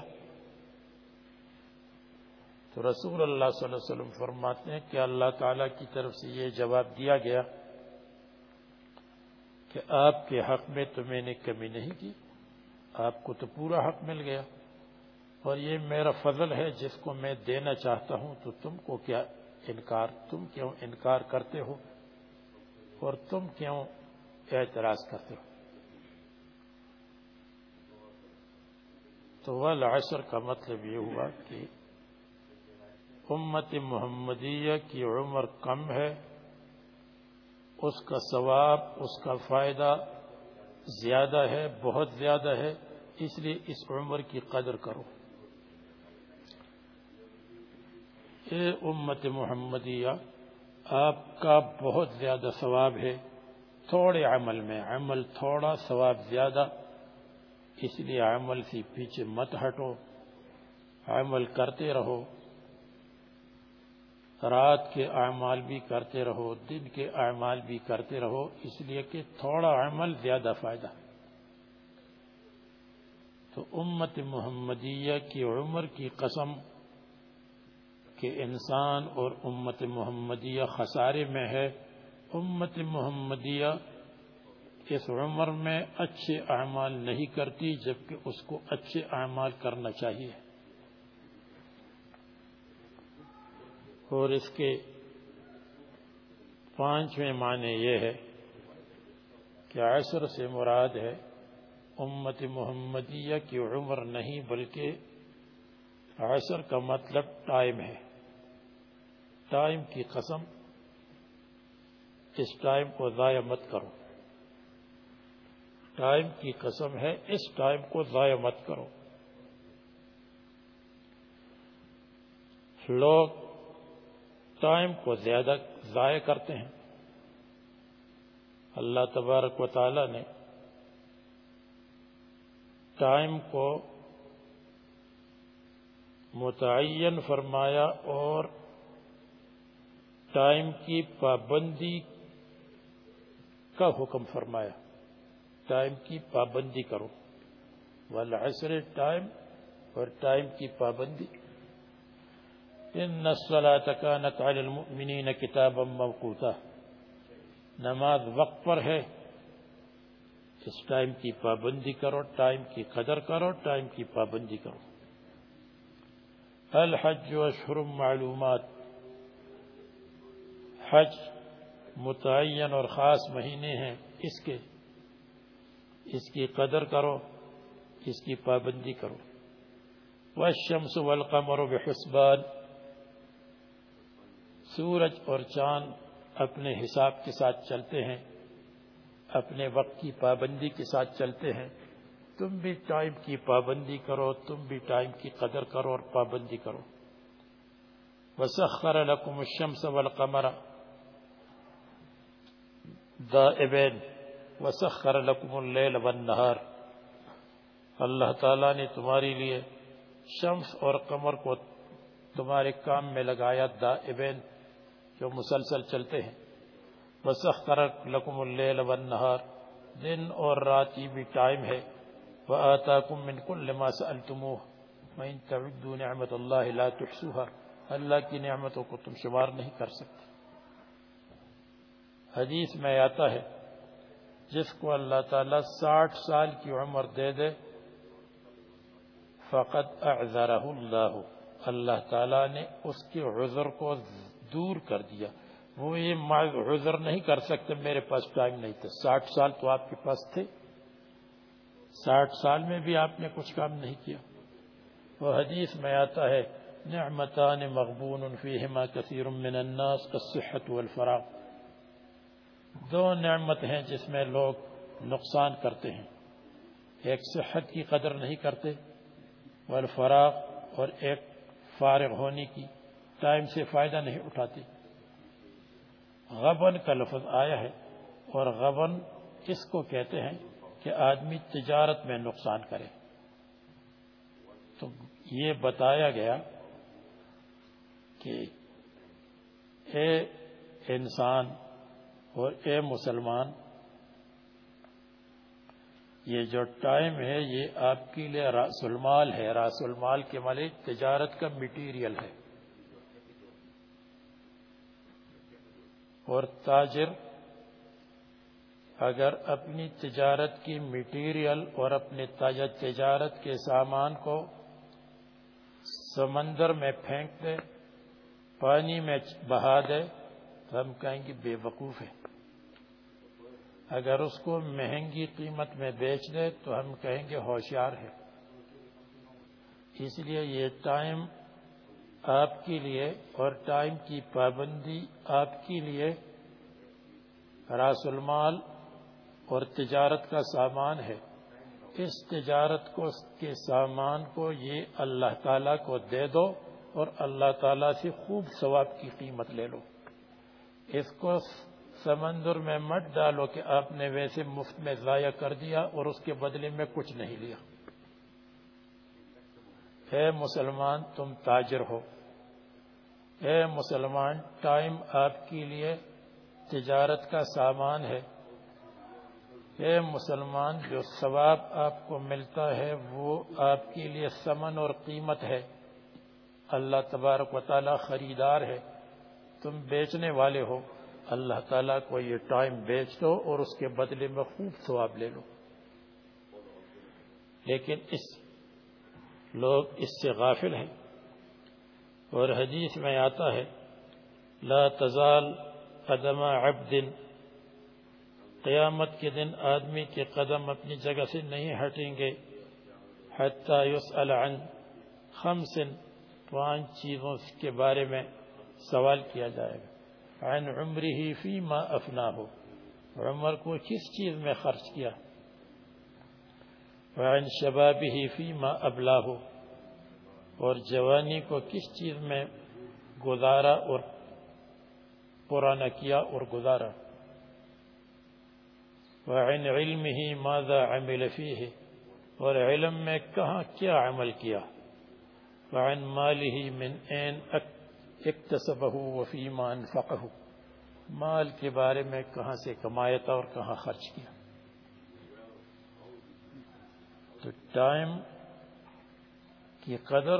تو رسول اللہ صلی اللہ علیہ وسلم فرماتے ہیں کہ اللہ تعالیٰ کی طرف سے یہ جواب دیا گیا کہ آپ کے حق میں تو میں نے کمی نہیں کی، آپ کو تو پورا حق مل گیا۔ اور یہ میرا فضل ہے، جس کو میں دینا چاہتا ہوں، تو تم کو کیا انکار، تم کیوں انکار کرتے ہو؟ اور تم کیوں اعتراض کرتے ہو؟ تو والعصر کا مطلب یہ ہوا کہ امت محمدیہ کی عمر کم ہے۔ اس کا ثواب، اس کا فائدہ زیادہ ہے، بہت زیادہ ہے، اس لیے اس عمر کی قدر کرو۔ اے امت محمدیہ، آپ کا بہت زیادہ ثواب ہے۔ تھوڑے عمل میں عمل، تھوڑا ثواب زیادہ، اس لیے عمل سے پیچھے مت ہٹو۔ عمل کرتے رہو۔ رات کے اعمال بھی کرتے رہو، دن کے اعمال بھی کرتے رہو، اس لیے کہ تھوڑا عمل زیادہ فائدہ تو امت محمدیہ کی عمر کی قسم کہ انسان اور امت محمدیہ خسارے میں ہے۔ امت محمدیہ اس عمر میں اچھے اعمال نہیں کرتی، جبکہ اس کو اچھے اعمال کرنا چاہیے۔ اور اس کے پانچویں معنی یہ ہے کہ عصر سے مراد ہے امت محمدیہ کی عمر نہیں بلکہ عصر کا مطلب ٹائم ہے۔ ٹائم کی قسم، اس ٹائم کو ضائع مت کرو۔ ٹائم کی قسم ہے، اس ٹائم کو ضائع مت کرو۔ لوگ ٹائم کو زیادہ ضائع کرتے ہیں۔ اللہ تبارک و تعالی نے ٹائم کو متعین فرمایا اور ٹائم کی پابندی کا حکم فرمایا۔ ٹائم کی پابندی کرو۔ والعصر ٹائم اور ٹائم کی پابندی۔ ان الصلاة كانت على المؤمنين كتابا موقوتا۔ نماز وقت پر ہے۔ اس ٹائم کی پابندی کرو، ٹائم کی قدر کرو، ٹائم کی پابندی کرو۔ الحج اشہر معلومات۔ حج متعین اور خاص مہینے ہیں۔ اس کے، اس کی قدر کرو، اس کی پابندی کرو۔ والشمس والقمر بحسبان۔ سورج اور چاند اپنے حساب کے ساتھ چلتے ہیں، اپنے وقت کی پابندی کے ساتھ چلتے ہیں۔ تم بھی ٹائم کی پابندی کرو، تم بھی ٹائم کی قدر کرو اور پابندی کرو۔ وسخر لكم الشمس والقمر دائبین وسخر لكم الليل والنهار۔ اللہ تعالیٰ نے تمہاری لیے شمس اور قمر کو تمہارے کام میں لگایا دائبین۔ جو مسلسل چلتے ہیں۔ وسخر لکم اللیل والنہار دن اور رات کی بھی ٹائم ہے۔ وآتاکم من کل ما سألتموه۔ وإن تعدوا نعمت اللہ لا تحسوها اللہ کی نعمتوں کو تم شمار نہیں کر سکتے۔ حدیث میں آتا ہے، جس کو اللہ تعالیٰ ساٹھ سال کی عمر دے دے فقط اعذرہ اللہ اللہ تعالیٰ نے اس کے عذر کو دور کر دیا۔ وہ یہ عذر نہیں کر سکتے، میرے پاس ٹائم نہیں تھا۔ ساٹھ سال تو آپ کے پاس تھے۔ ساٹھ سال میں بھی آپ نے کچھ کام نہیں کیا۔ وہ حدیث میں آتا ہے، نعمتان مغبون فیہما کثیر من الناس الصحت والفراغ۔ دو نعمت ہیں جس میں لوگ نقصان کرتے ہیں۔ ایک صحت کی قدر نہیں کرتے، والفراغ اور ایک فارغ ہونے کی۔ ٹائم سے فائدہ نہیں اٹھاتے غبن کا لفظ آیا ہے اور غبن کس کو کہتے ہیں کہ آدمی تجارت میں نقصان کرے۔ تو یہ بتایا گیا کہ اے انسان اور اے مسلمان، یہ جو ٹائم ہے، یہ آپ کے لیے راس المال ہے۔ راس المال کے مالک تجارت کا میٹیریل ہے۔ اور تاجر اگر اپنی تجارت کی میٹیریل اور اپنے تجارت کے سامان کو سمندر میں پھینک دے، پانی میں بہا دے، تو ہم کہیں گے بے وقوف ہے اگر اس کو مہنگی قیمت میں بیچ دے تو ہم کہیں گے ہوشیار ہے اس لیے یہ ٹائم آپ کے لیے اور ٹائم کی پابندی آپ کے لیے راس المال اور تجارت کا سامان ہے۔ اس تجارت کو کے سامان کو یہ اللہ تعالیٰ کو دے دو اور اللہ تعالیٰ سے خوب ثواب کی قیمت لے لو۔ اس کو سمندر میں مت ڈالو کہ آپ نے ویسے مفت میں ضائع کر دیا اور اس کے بدلے میں کچھ نہیں لیا۔ اے مسلمان، تم تاجر ہو۔ اے مسلمان، ٹائم آپ کے لیے تجارت کا سامان ہے۔ اے مسلمان، جو ثواب آپ کو ملتا ہے وہ آپ کے لیے سمن اور قیمت ہے۔ اللہ تبارک و تعالی خریدار ہے۔ تم بیچنے والے ہو۔ اللہ تعالیٰ کو یہ ٹائم بیچ دو اور اس کے بدلے میں خوب ثواب لے لو۔ لیکن اس، لوگ اس سے غافل ہیں۔ اور حدیث میں آتا ہے، لا تزال قدم عبد، قیامت کے دن آدمی کے قدم اپنی جگہ سے نہیں ہٹیں گے، حتی یسأل عن خمس پانچ چیزوں کے بارے میں سوال کیا جائے گا۔ عن عمره فیما افناہو عمر کو کس چیز میں خرچ کیا؟ وعن شبابه فیما ابلاہو اور جوانی کو کس چیز میں گزارا اور پرانا کیا اور گزارا؟ وعن علمه ماذا عمل فيه اور علم میں کہاں کیا عمل کیا؟ وعن ماله من این اکتسبه وفيما انفقه۔ مال کے بارے میں کہاں سے کمایا تھا اور کہاں خرچ کیا؟ تو ٹائم کی قدر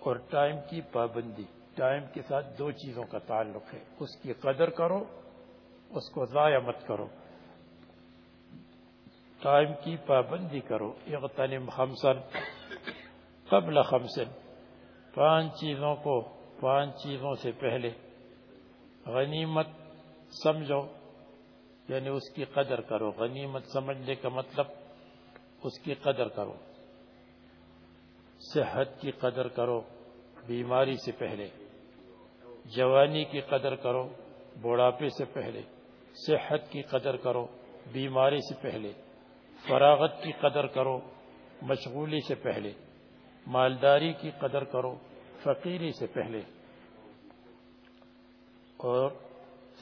اور ٹائم کی پابندی، ٹائم کے ساتھ دو چیزوں کا تعلق ہے۔ اس کی قدر کرو، اس کو ضائع مت کرو۔ ٹائم کی پابندی کرو۔ اغتنم خمسن قبل خمسن پانچ چیزوں کو، پانچ چیزوں سے پہلے غنیمت سمجھو یعنی اس کی قدر کرو۔ غنیمت سمجھنے کا مطلب اس کی قدر کرو۔ صحت کی قدر کرو، بیماری سے پہلے، جوانی کی قدر کرو، بڑھاپے سے پہلے، صحت کی قدر کرو، بیماری سے پہلے، فراغت کی قدر کرو، مشغولی سے پہلے، مالداری کی قدر کرو، فقیری سے پہلے، اور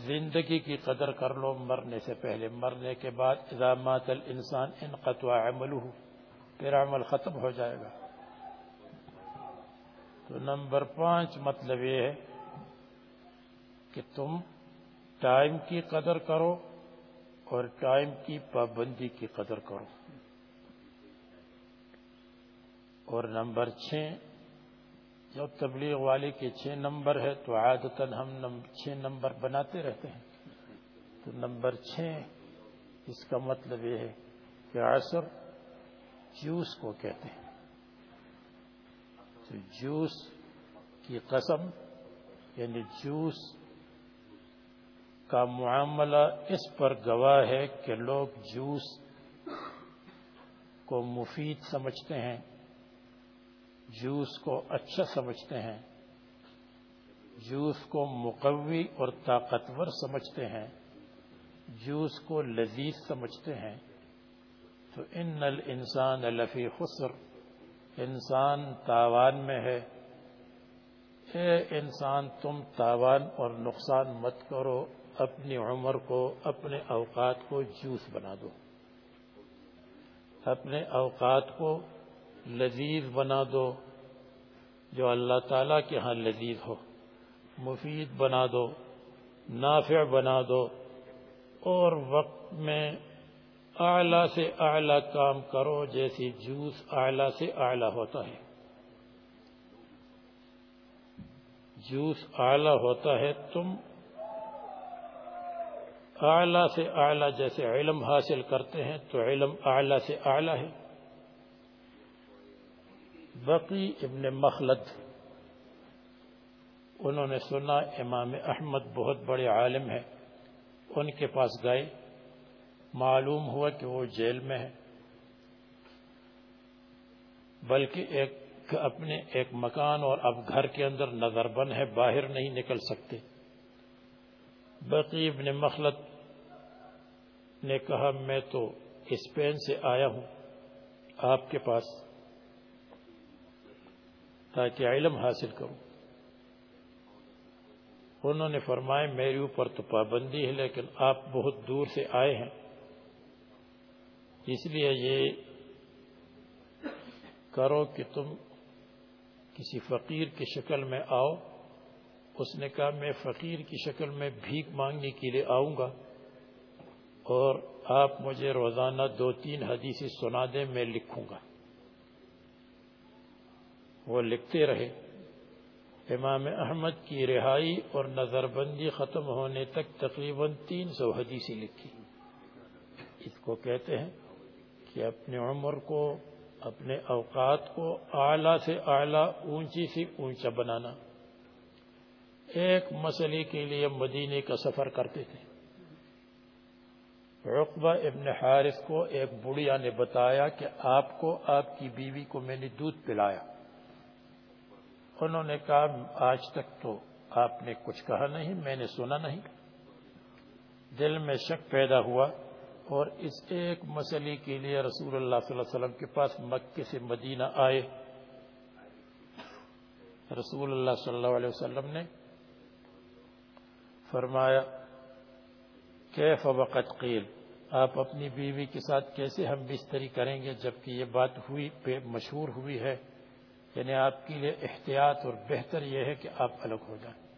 زندگی کی قدر کر لو مرنے سے پہلے۔ مرنے کے بعد اذا مات الانسان انقطع عملہ پھر عمل ختم ہو جائے گا۔ تو نمبر پانچ مطلب یہ ہے کہ تم ٹائم کی قدر کرو اور ٹائم کی پابندی کی قدر کرو۔ اور نمبر چھ، جو تبلیغ والے کے چھ نمبر ہے تو عادتاً ہم چھ نمبر بناتے رہتے ہیں۔ تو نمبر چھ، اس کا مطلب یہ ہے کہ عصر جوس کو کہتے ہیں۔ تو جوس کی قسم یعنی جوس کا معاملہ اس پر گواہ ہے کہ لوگ جوس کو مفید سمجھتے ہیں، جوس کو اچھا سمجھتے ہیں، جوس کو مقوی اور طاقتور سمجھتے ہیں، جوس کو لذیذ سمجھتے ہیں۔ تو ان الانسان لفی خسر۔ انسان تاوان میں ہے۔ اے انسان، تم تاوان اور نقصان مت کرو، اپنی عمر کو، اپنے اوقات کو جوس بنا دو۔ اپنے اوقات کو لذیذ بنا دو، جو اللہ تعالیٰ کے ہاں لذیذ ہو۔ مفید بنا دو، نافع بنا دو۔ اور وقت میں اعلی سے اعلی کام کرو جیسی جوس اعلی سے اعلی ہوتا ہے۔ جوس اعلی ہوتا ہے، تم اعلی سے اعلی جیسے علم حاصل کرتے ہیں، تو علم اعلی سے اعلی ہے۔ بقی ابن مخلد، انہوں نے سنا، امام احمد بہت بڑے عالم ہیں، ان کے پاس گئے۔ معلوم ہوا کہ وہ جیل میں ہے، بلکہ ایک اپنے ایک مکان اور اب گھر کے اندر نظر بند ہے، باہر نہیں نکل سکتے۔ بقی ابن مخلط نے کہا، میں تو اسپین سے آیا ہوں، آپ کے پاس، تاکہ علم حاصل کروں۔ انہوں نے فرمایا، میرے اوپر تو پابندی ہے، لیکن آپ بہت دور سے آئے ہیں۔ اس لیے یہ کرو کہ تم کسی فقیر کی شکل میں آؤ۔ اس نے کہا، میں فقیر کی شکل میں بھیک مانگنے کے لیے آؤں گا اور آپ مجھے روزانہ دو تین حدیث سنا دیں، میں لکھوں گا۔ وہ لکھتے رہے۔ امام احمد کی رہائی اور نظر بندی ختم ہونے تک تقریباً تین سو حدیثی لکھی۔ اس کو کہتے ہیں کہ اپنے عمر کو، اپنے اوقات کو اعلیٰ سے اعلیٰ اونچی سے اونچا بنانا۔ ایک مسئلے کے لیے مدینے کا سفر کرتے تھے۔ رقبہ ابن حارث کو ایک بڑھیا نے بتایا کہ آپ کو، آپ کی بیوی کو میں نے دودھ پلایا۔ انہوں نے کہا، آج تک تو آپ نے کچھ کہا نہیں، میں نے سنا نہیں۔ دل میں شک پیدا ہوا۔ اور اس ایک مسئلے کے لیے رسول اللہ صلی اللہ علیہ وسلم کے پاس مکے سے مدینہ آئے۔ رسول اللہ صلی اللہ علیہ وسلم نے فرمایا، کیف وقت قیل؟ آپ اپنی بیوی کے ساتھ کیسے ہم بستری کریں گے جبکہ یہ بات ہوئی مشہور ہوئی ہے؟ یعنی آپ کے لیے احتیاط اور بہتر یہ ہے کہ آپ الگ ہو جائیں۔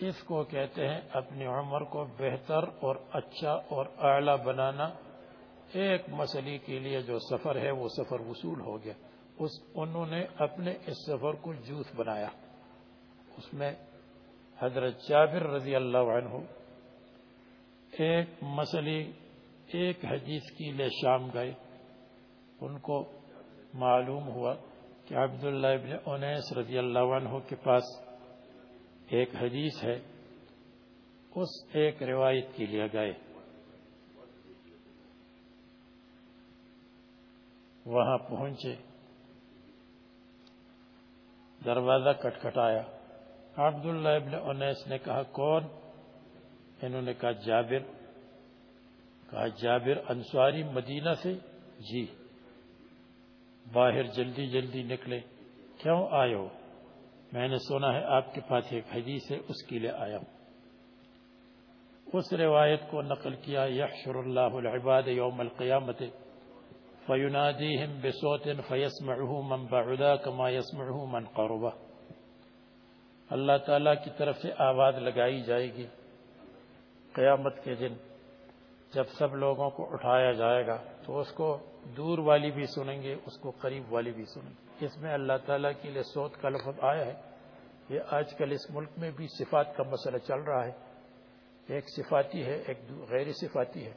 اس کو کہتے ہیں اپنی عمر کو بہتر اور اچھا اور اعلیٰ بنانا۔ ایک مسئلے کے لیے جو سفر ہے وہ سفر وصول ہو گیا۔ اس، انہوں نے اپنے اس سفر کو جوس بنایا۔ اس میں حضرت جابر رضی اللہ عنہ ایک مسئلے، ایک حدیث کے لیے شام گئے۔ ان کو معلوم ہوا کہ عبداللہ ابن انیس رضی اللہ عنہ کے پاس ایک حدیث ہے، اس ایک روایت کے لیے گئے۔ وہاں پہنچے۔ دروازہ کٹکھٹایا۔ عبداللہ ابن انیس نے کہا، کون؟ انہوں نے کہا، جابر. کہا، جابر انصاری مدینہ سے؟ جی. باہر جلدی جلدی نکلے۔ کیوں آئے ہو؟ میں نے سنا ہے آپ کے پاس ایک حدیث ہے، اس کے لیے آیا ہوں۔ اس روایت کو نقل کیا، یحشر اللہ العباد یوم القیامت فینادیہم بصوت فیسمعہ من بعدا کما یسمعہ من قربہ اللہ تعالیٰ کی طرف سے آواز لگائی جائے گی قیامت کے دن، جب سب لوگوں کو اٹھایا جائے گا تو اس کو دور والی بھی سنیں گے، اس کو قریب والی بھی سنیں گے۔ اس میں اللہ تعالیٰ کے لیے سوت کا لفظ آیا ہے۔ یہ آج کل اس ملک میں بھی صفات کا مسئلہ چل رہا ہے۔ ایک صفاتی ہے، ایک غیر صفاتی ہے۔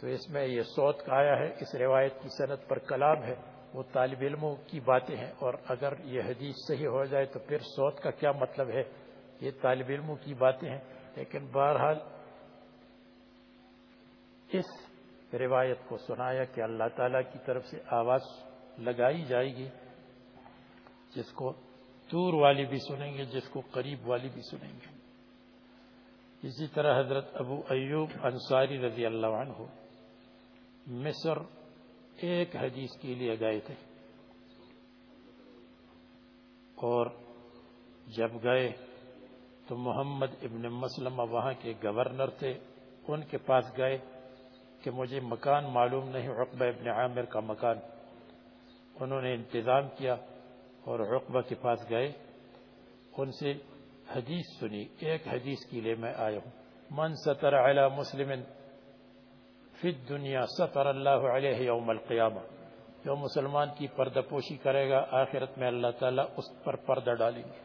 تو اس میں یہ سوت کا آیا ہے۔ اس روایت کی صنعت پر کلام ہے۔ وہ طالب علموں کی باتیں ہیں۔ اور اگر یہ حدیث صحیح ہو جائے تو پھر سوت کا کیا مطلب ہے؟ یہ طالب علموں کی باتیں ہیں۔ لیکن بہرحال اس روایت کو سنایا کہ اللہ تعالی کی طرف سے آواز لگائی جائے گی، جس کو دور والی بھی سنیں گے، جس کو قریب والی بھی سنیں گے۔ اسی طرح حضرت ابو ایوب انصاری رضی اللہ عنہ مصر ایک حدیث کے لیے گئے تھے۔ اور جب گئے تو محمد ابن مسلمہ وہاں کے گورنر تھے۔ ان کے پاس گئے کہ مجھے مکان معلوم نہیں، عقبہ ابن عامر کا مکان۔ انہوں نے انتظام کیا اور عقبہ کے پاس گئے۔ ان سے حدیث سنی۔ ایک حدیث کے لیے میں آیا ہوں۔ من ستر علی مسلم فی الدنیا ستر اللہ علیہ یوم القیامہ۔ جو مسلمان کی پردہ پوشی کرے گا، آخرت میں اللہ تعالیٰ اس پر پردہ ڈالیں گے۔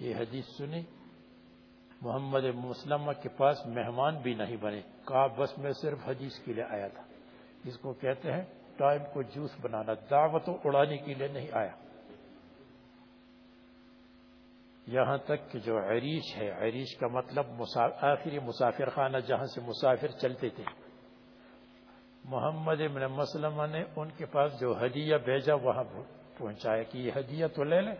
یہ حدیث سنی۔ محمد مسلمہ کے پاس مہمان بھی نہیں بنے۔ کہا بس میں صرف حدیث کے لیے آیا تھا۔ جس کو کہتے ہیں ٹائم کو جوس بنانا، دعوتوں اڑانے کے لیے نہیں آیا۔ یہاں تک کہ جو عریش ہے عریش کا مطلب آخری مسافر خانہ جہاں سے مسافر چلتے تھے۔ محمد ابن مسلمہ نے ان کے پاس جو ہدیہ بھیجا، وہاں پہنچایا کہ یہ ہدیہ تو لے لیں۔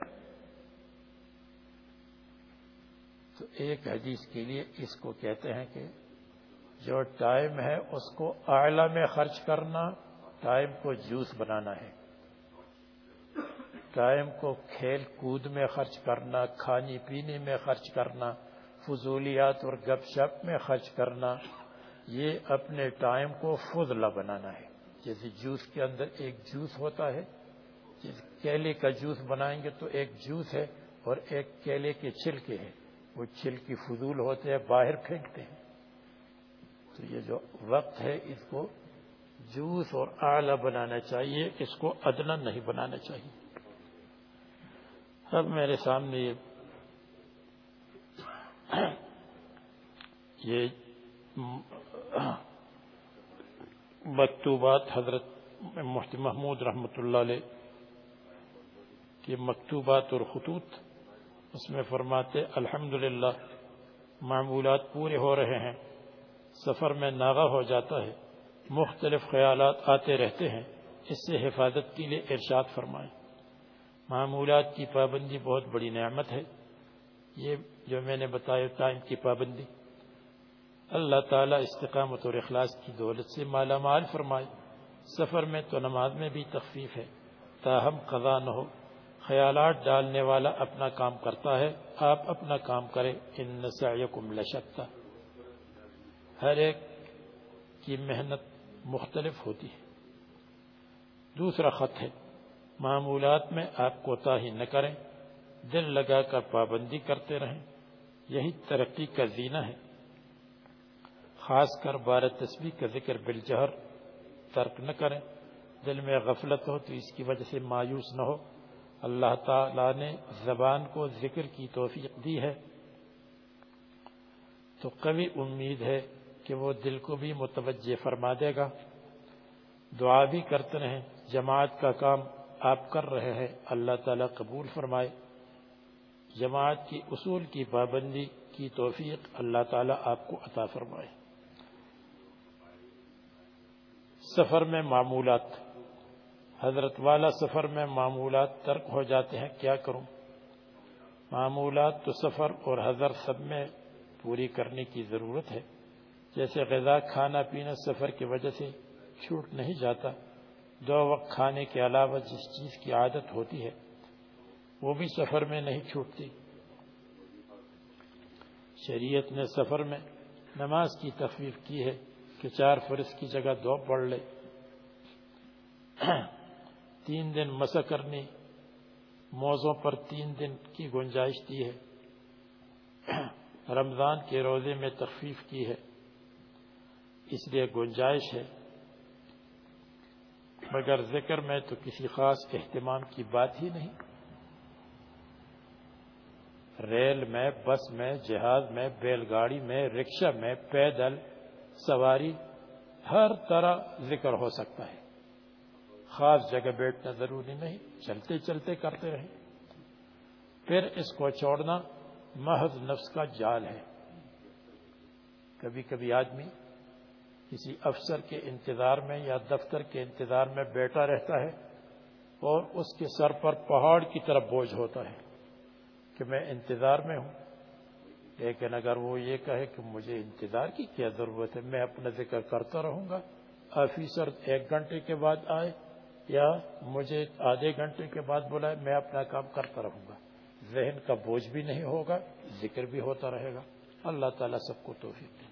تو ایک حدیث کے لیے اس کو کہتے ہیں کہ جو ٹائم ہے، اس کو اعلی میں خرچ کرنا ٹائم کو جوس بنانا ہے۔ ٹائم کو کھیل کود میں خرچ کرنا، کھانے پینے میں خرچ کرنا، فضولیات اور گپ شپ میں خرچ کرنا، یہ اپنے ٹائم کو فضلہ بنانا ہے۔ جیسے جوس کے اندر ایک جوس ہوتا ہے، جس کیلے کا جوس بنائیں گے تو ایک جوس ہے اور ایک کیلے کے چھلکے ہیں۔ وہ چھلکی فضول ہوتے ہیں، باہر پھینکتے ہیں۔ تو یہ جو وقت ہے، اس کو جوس اور اعلی بنانا چاہیے، اس کو ادنا نہیں بنانا چاہیے۔ اب میرے سامنے یہ مکتوبات حضرت مفتی محمود رحمۃ اللہ علیہ کی مکتوبات اور خطوط، اس میں فرماتے الحمد معمولات پورے ہو رہے ہیں، سفر میں ناغا ہو جاتا ہے۔ مختلف خیالات آتے رہتے ہیں، اس سے حفاظت کے لیے ارشاد فرمائیں۔ معمولات کی پابندی بہت بڑی نعمت ہے۔ یہ جو میں نے بتایا، ٹائم کی پابندی۔ اللہ تعالیٰ استقامت اور اخلاص کی دولت سے مالا مال فرمائے۔ سفر میں تو نماز میں بھی تخفیف ہے۔ تاہم قضا نہ ہو۔ خیالات ڈالنے والا اپنا کام کرتا ہے۔ آپ اپنا کام کریں۔ ان سعیکم لشکتا ہر ایک کی محنت مختلف ہوتی ہے۔ دوسرا خط ہے، معمولات میں آپ کوتاہی نہ کریں، دل لگا کر پابندی کرتے رہیں۔ یہی ترقی کا زینہ ہے۔ خاص کر بارہ تسبیح کا ذکر بالجہر، ترک نہ کریں۔ دل میں غفلت ہو تو اس کی وجہ سے مایوس نہ ہو۔ اللہ تعالی نے زبان کو ذکر کی توفیق دی ہے۔ تو کبھی امید ہے کہ وہ دل کو بھی متوجہ فرما دے گا۔ دعا بھی کرتے رہیں۔ جماعت کا کام آپ کر رہے ہیں۔ اللہ تعالیٰ قبول فرمائے۔ جماعت کی اصول کی پابندی کی توفیق اللہ تعالیٰ آپ کو عطا فرمائے۔ سفر میں معمولات۔ حضرت والا سفر میں معمولات ترک ہو جاتے ہیں۔ کیا کروں؟ معمولات تو سفر اور حضر سب میں پوری کرنے کی ضرورت ہے۔ جیسے غذا کھانا پینا سفر کی وجہ سے چھوٹ نہیں جاتا، دو وقت کھانے کے علاوہ جس چیز کی عادت ہوتی ہے، وہ بھی سفر میں نہیں چھوٹتی۔ شریعت نے سفر میں نماز کی تخفیف کی ہے کہ چار فرض کی جگہ دو پڑھ لے۔ تین دن مسا کرنی موزوں پر تین دن کی گنجائش دی ہے۔ رمضان کے روزے میں تخفیف کی ہے۔ اس لیے گنجائش ہے۔ مگر ذکر میں تو کسی خاص اہتمام کی بات ہی نہیں۔ ریل میں، بس میں، جہاز میں بیل گاڑی میں، رکشہ میں، پیدل، سواری، ہر طرح ذکر ہو سکتا ہے۔ خاص جگہ بیٹھنا ضروری نہیں، چلتے چلتے کرتے رہیں۔ پھر اس کو چھوڑنا محض نفس کا جال ہے۔ کبھی کبھی آدمی کسی افسر کے انتظار میں یا دفتر کے انتظار میں بیٹھا رہتا ہے اور اس کے سر پر پہاڑ کی طرف بوجھ ہوتا ہے کہ میں انتظار میں ہوں۔ لیکن اگر وہ یہ کہے کہ مجھے انتظار کی کیا ضرورت ہے، میں اپنا ذکر کرتا رہوں گا۔ آفیسر ایک گھنٹے کے بعد آئے یا مجھے آدھے گھنٹے کے بعد بلائے، میں اپنا کام کرتا رہوں گا۔ ذہن کا بوجھ بھی نہیں ہوگا، ذکر بھی ہوتا رہے گا۔ اللہ تعالیٰ سب کو توفیق دے۔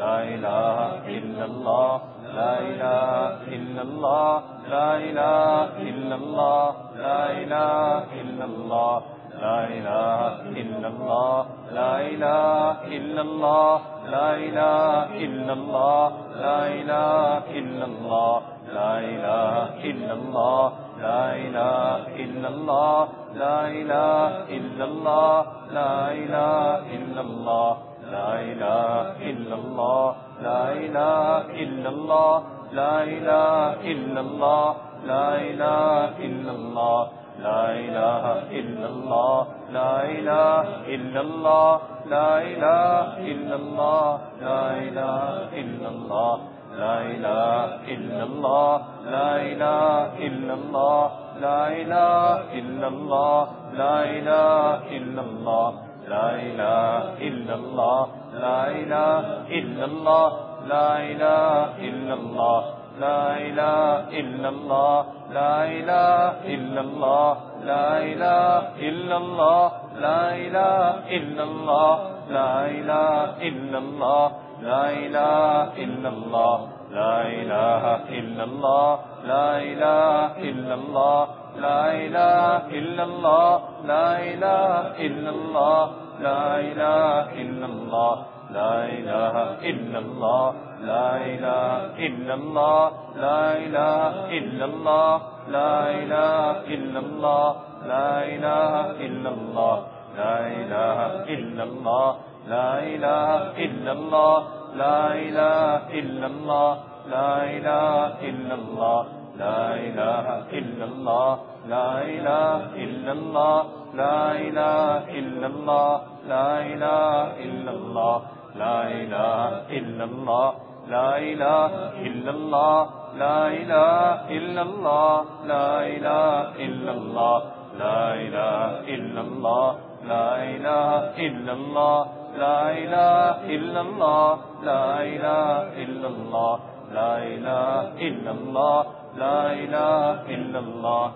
لا إله إلا الله لا إله إلا الله لا إله إلا الله لا إله إلا الله لا إله إلا الله لا إله إلا الله لا إله إلا الله لا إله إلا الله لا إله إلا الله لا إله إلا الله لا إله إلا الله لا إله إلا الله لا إله إلا الله لا إله إلا الله لا إله إلا الله لا إله إلا الله لا إله إلا الله لا إله إلا الله لا إله إلا الله لا إله إلا الله لا إله إلا الله لا إله إلا الله لا إله إلا الله لا إله إلا الله لا إله إلا الله لا إله إلا الله لا إله إلا الله لا إله إلا الله لا إله إلا الله لا إله إلا الله لا إله إلا الله لا إله إلا الله لا إله إلا الله لا إله إلا الله لا إله إلا الله لا إله إلا الله لا إله إلا الله لا إله إلا الله لا إله إلا الله لا إله إلا الله لا إله إلا الله لا إله إلا الله لا إله إلا الله لا إله إلا الله لا إله إلا الله لا إله إلا الله لا إله إلا الله لا إله إلا الله لا إله إلا الله لا إله إلا الله لا إله إلا الله لا إله إلا الله لا إله إلا الله لا إله إلا الله لا إله إلا الله لا إله إلا الله لا إله إلا الله لا إله إلا الله لا إله إلا الله لا إله إلا الله لا إله الا الله.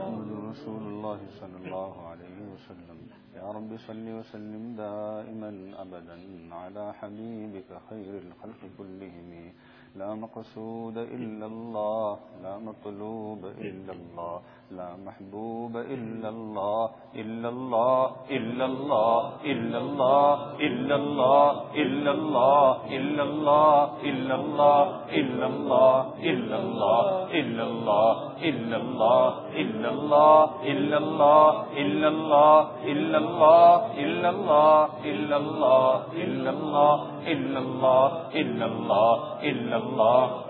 محمد رسول الله صلى الله عليه وسلم. يا رب صل وسلم دائما ابدا على حبيبك خير الخلق كلهم. لا مقصود إلا الله لا مطلوب إلا الله لا محبوب إلا الله إلا الله إلا الله إلا الله إلا الله إلا الله إلا الله إلا الله إلا الله إلا الله إلا الله إلا الله إلا الله إلا الله إلا الله إلا الله إلا الله إلا الله إلا الله اللہ اللہ اللہ اللہ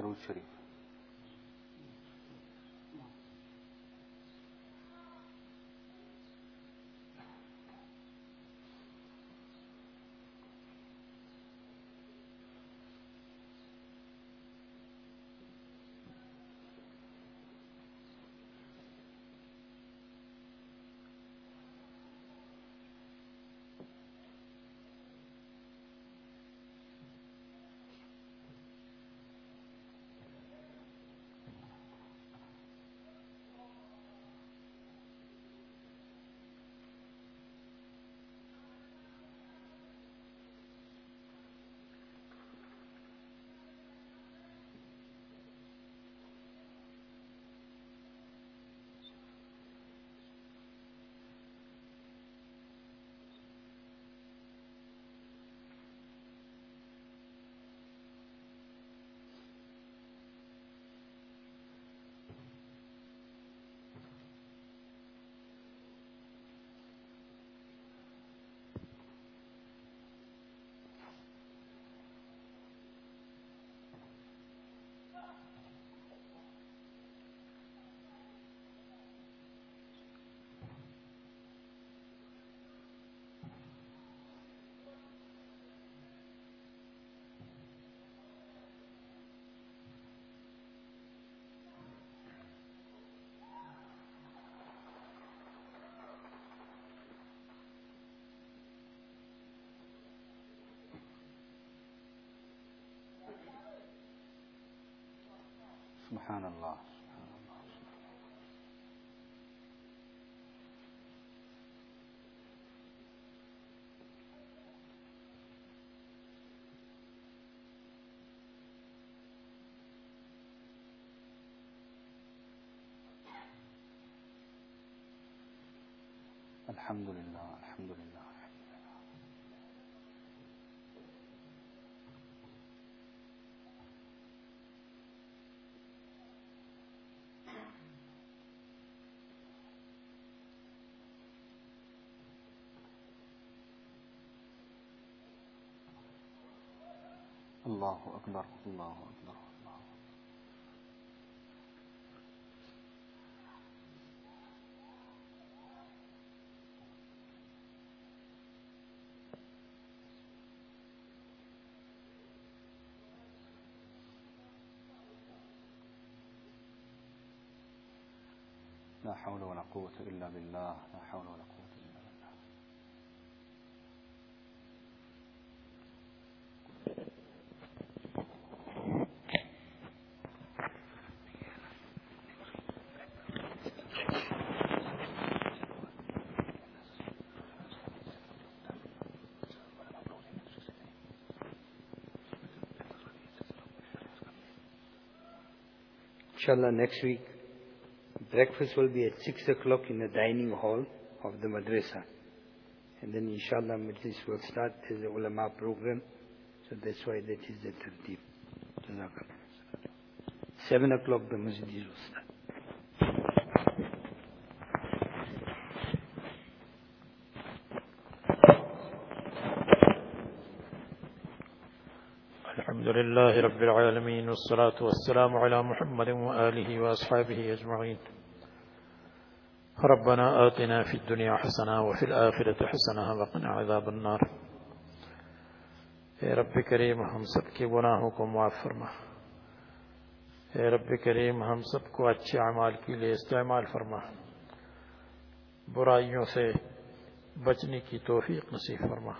درود شریف سبحان الله. الحمد لله. اللہ اکبر اللہ اکبر اللہ لا حول ولا قوة إلا بالله لا حول ولا قوة Inshallah, next week, breakfast will be at 6 o'clock in the dining hall of the madrasa. And then, inshallah, majlis will start as the ulama program. So that's why that is the tertib. 7 o'clock the masjid will start. رب العالمين والصلاة والسلام على محمد وآله وأصحابه أجمعين. ربنا آتنا في الدنيا حسنة وفي الآخرة حسنة وقنا عذاب النار. اے رب کریم ہم سب کے گناہوں کو معاف فرما اے رب کریم ہم سب کو اچھے اعمال کے لیے استعمال فرما برائیوں سے بچنے کی توفیق نصیب فرما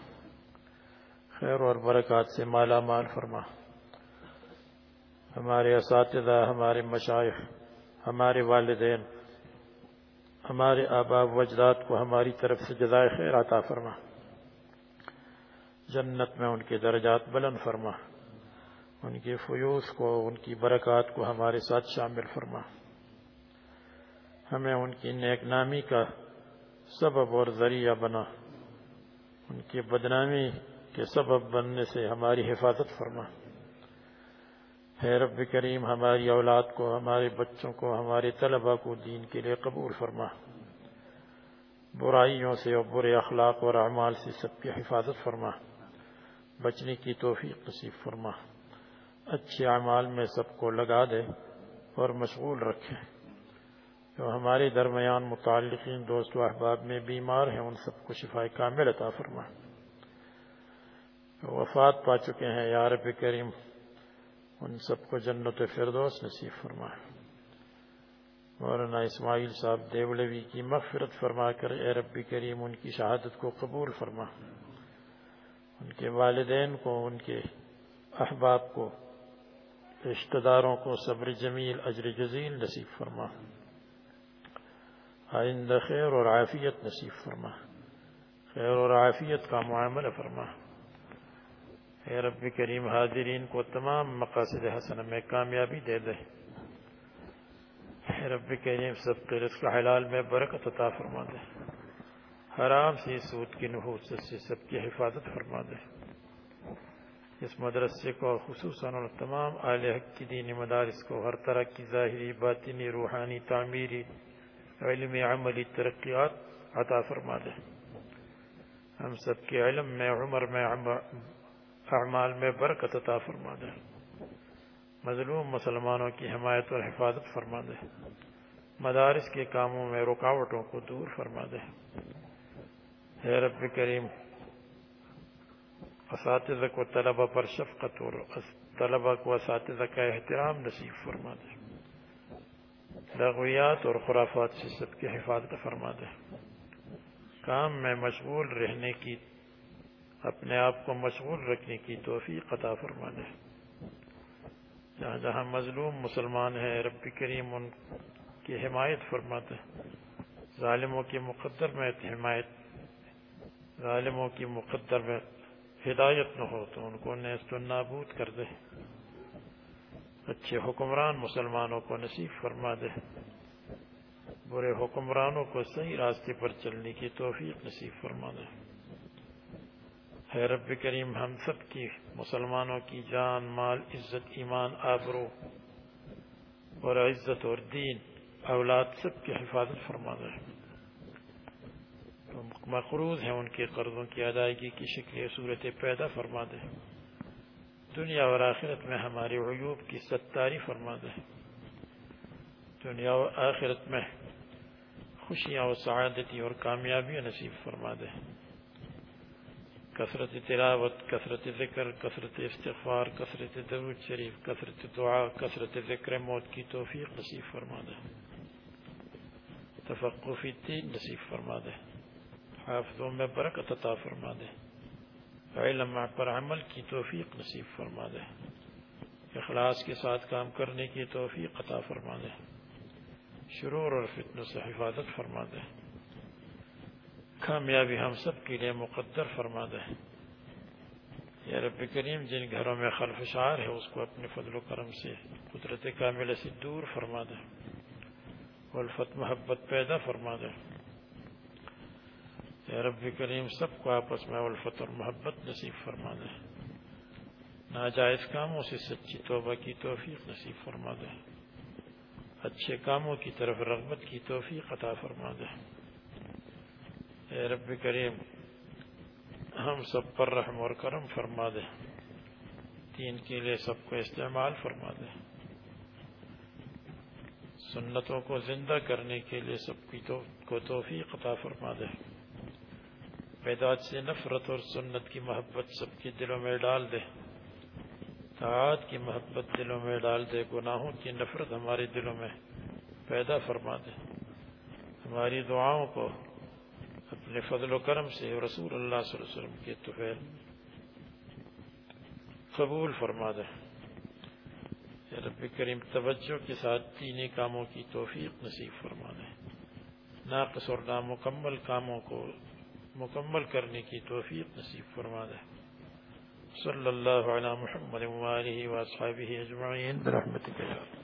خیر اور برکات سے مالا مال فرما ہمارے اساتذہ، ہمارے مشائق ہمارے والدین، ہمارے آبا وجداد کو ہماری طرف سے جزائے خیر عطا فرما۔ جنت میں ان کے درجات بلند فرما۔ ان کے فیوز کو، ان کی برکات کو ہمارے ساتھ شامل فرما۔ ہمیں ان کی نیک نامی کا سبب اور ذریعہ بنا۔ ان کی بدنامی کے سبب بننے سے ہماری حفاظت فرما۔ ہے رب کریم، ہماری اولاد کو، ہمارے بچوں کو، ہمارے طلبہ کو دین کے لیے قبول فرما۔ برائیوں سے اور برے اخلاق اور اعمال سے سب کی حفاظت فرما۔ بچنے کی توفیق نصیب فرما۔ اچھے اعمال میں سب کو لگا دے اور مشغول رکھے۔ جو ہمارے درمیان متعلقین، دوست و احباب میں بیمار ہیں، ان سب کو شفا کامل عطا فرما۔ وفات پا چکے ہیں، یا رب کریم۔ ان سب کو جنت فردوس نصیب فرما مولانا اسماعیل صاحب دیولوی کی مغفرت فرما کر اے رب کریم ان کی شہادت کو قبول فرما۔ ان کے والدین کو، ان کے احباب کو، رشتہ داروں کو صبر جمیل، اجر جزیل نصیب فرما۔ آئندہ خیر اور عافیت نصیب فرما۔ خیر اور عافیت کا معاملہ فرما۔ اے رب کریم، حاضرین کو تمام مقاصد حسن میں کامیابی دے دے۔ اے رب کریم سب کے رزق حلال میں برکت عطا فرما دے۔ حرام سے سود کی نحوس سے سب کی حفاظت فرما دے۔ اس مدرسے کو خصوصاً اور تمام اہل حق کی دینی مدارس کو ہر طرح کی ظاہری، باطنی، روحانی، تعمیری، علمی، عملی ترقیات عطا فرما دے۔ ہم سب کے علم میں، عمر میں اعمال میں برکت عطا فرما دے مظلوم مسلمانوں کی حمایت اور حفاظت فرما دے مدارس کے کاموں میں رکاوٹوں کو دور فرما دے اے رب کریم، اساتذہ کو طلبہ پر شفقت اور طلبہ کو اساتذہ کا احترام نصیب فرما دے لغویات اور خرافات سے سب کی حفاظت فرما دے کام میں مشغول رہنے کی اپنے آپ کو مشغول رکھنے کی توفیق عطا فرما دے جہاں جہاں مظلوم مسلمان ہیں، رب کریم ان کی حمایت فرما دے ظالموں کی مقدر میں حمایت، ظالموں کی مقدر میں ہدایت نہ ہو تو ان کو نیست و نابود کر دے۔ اچھے حکمران مسلمانوں کو نصیب فرما دے۔ برے حکمرانوں کو صحیح راستے پر چلنے کی توفیق نصیب فرما دے۔ ہے رب کریم، ہم سب کی، مسلمانوں کی جان، مال، عزت، ایمان، آبرو اور عزت اور دین، اولاد سب کی حفاظت فرما دے مقروض ہیں، ان کے قرضوں کی ادائیگی کی شکل صورت پیدا فرما دے دنیا اور آخرت میں ہماری عیوب کی ستاری فرما دے دنیا و آخرت میں خوشیاں و سعادتی اور کامیابی نصیب فرما دے کثرت تلاوت، کثرت ذکر، کثرت استغفار، کثرت درود شریف، کثرت دعا، کثرت ذکر موت کی توفیق نصیب فرما دے۔ تفقفی تین نصیب فرما دے۔ حافظوں میں برکت عطا فرما دے۔ علم پر عمل کی توفیق نصیب فرما دے۔ اخلاص کے ساتھ کام کرنے کی توفیق عطا فرما دے۔ شرور اور فتن سے حفاظت فرما دے۔ کامیابی ہم سب کے لیے مقدر فرما دے یا رب کریم، جن گھروں میں خلفشار ہے، اس کو اپنے فضل و کرم سے، قدرت کامل سے دور فرما دے الفت محبت پیدا فرما دے یا رب کریم، سب کو آپس میں الفت اور محبت نصیب فرما دے ناجائز کاموں سے سچی توبہ کی توفیق نصیب فرما دے اچھے کاموں کی طرف رغبت کی توفیق عطا فرما دے اے رب کریم، ہم سب پر رحم اور کرم فرما دے۔ دین کے لیے سب کو استعمال فرما دے۔ سنتوں کو زندہ کرنے کے لیے سب کی کو توفیق عطا فرما دے۔ بیداد سے نفرت اور سنت کی محبت سب کے دلوں میں ڈال دے۔ طاعت کی محبت دلوں میں ڈال دے۔ گناہوں کی نفرت ہمارے دلوں میں پیدا فرما دے۔ ہماری دعاؤں کو اپنے فضل و کرم سے رسول اللہ صلی اللہ علیہ وسلم کے توفیل قبول فرما دے۔ رب کریم، توجہ کے ساتھ تینی کاموں کی توفیق نصیب فرما دے۔ ناقص اور نامکمل کاموں کو مکمل کرنے کی توفیق نصیب فرما دے۔ صلی اللہ علی محمد و اصحابہ اجمعین برحمتک یا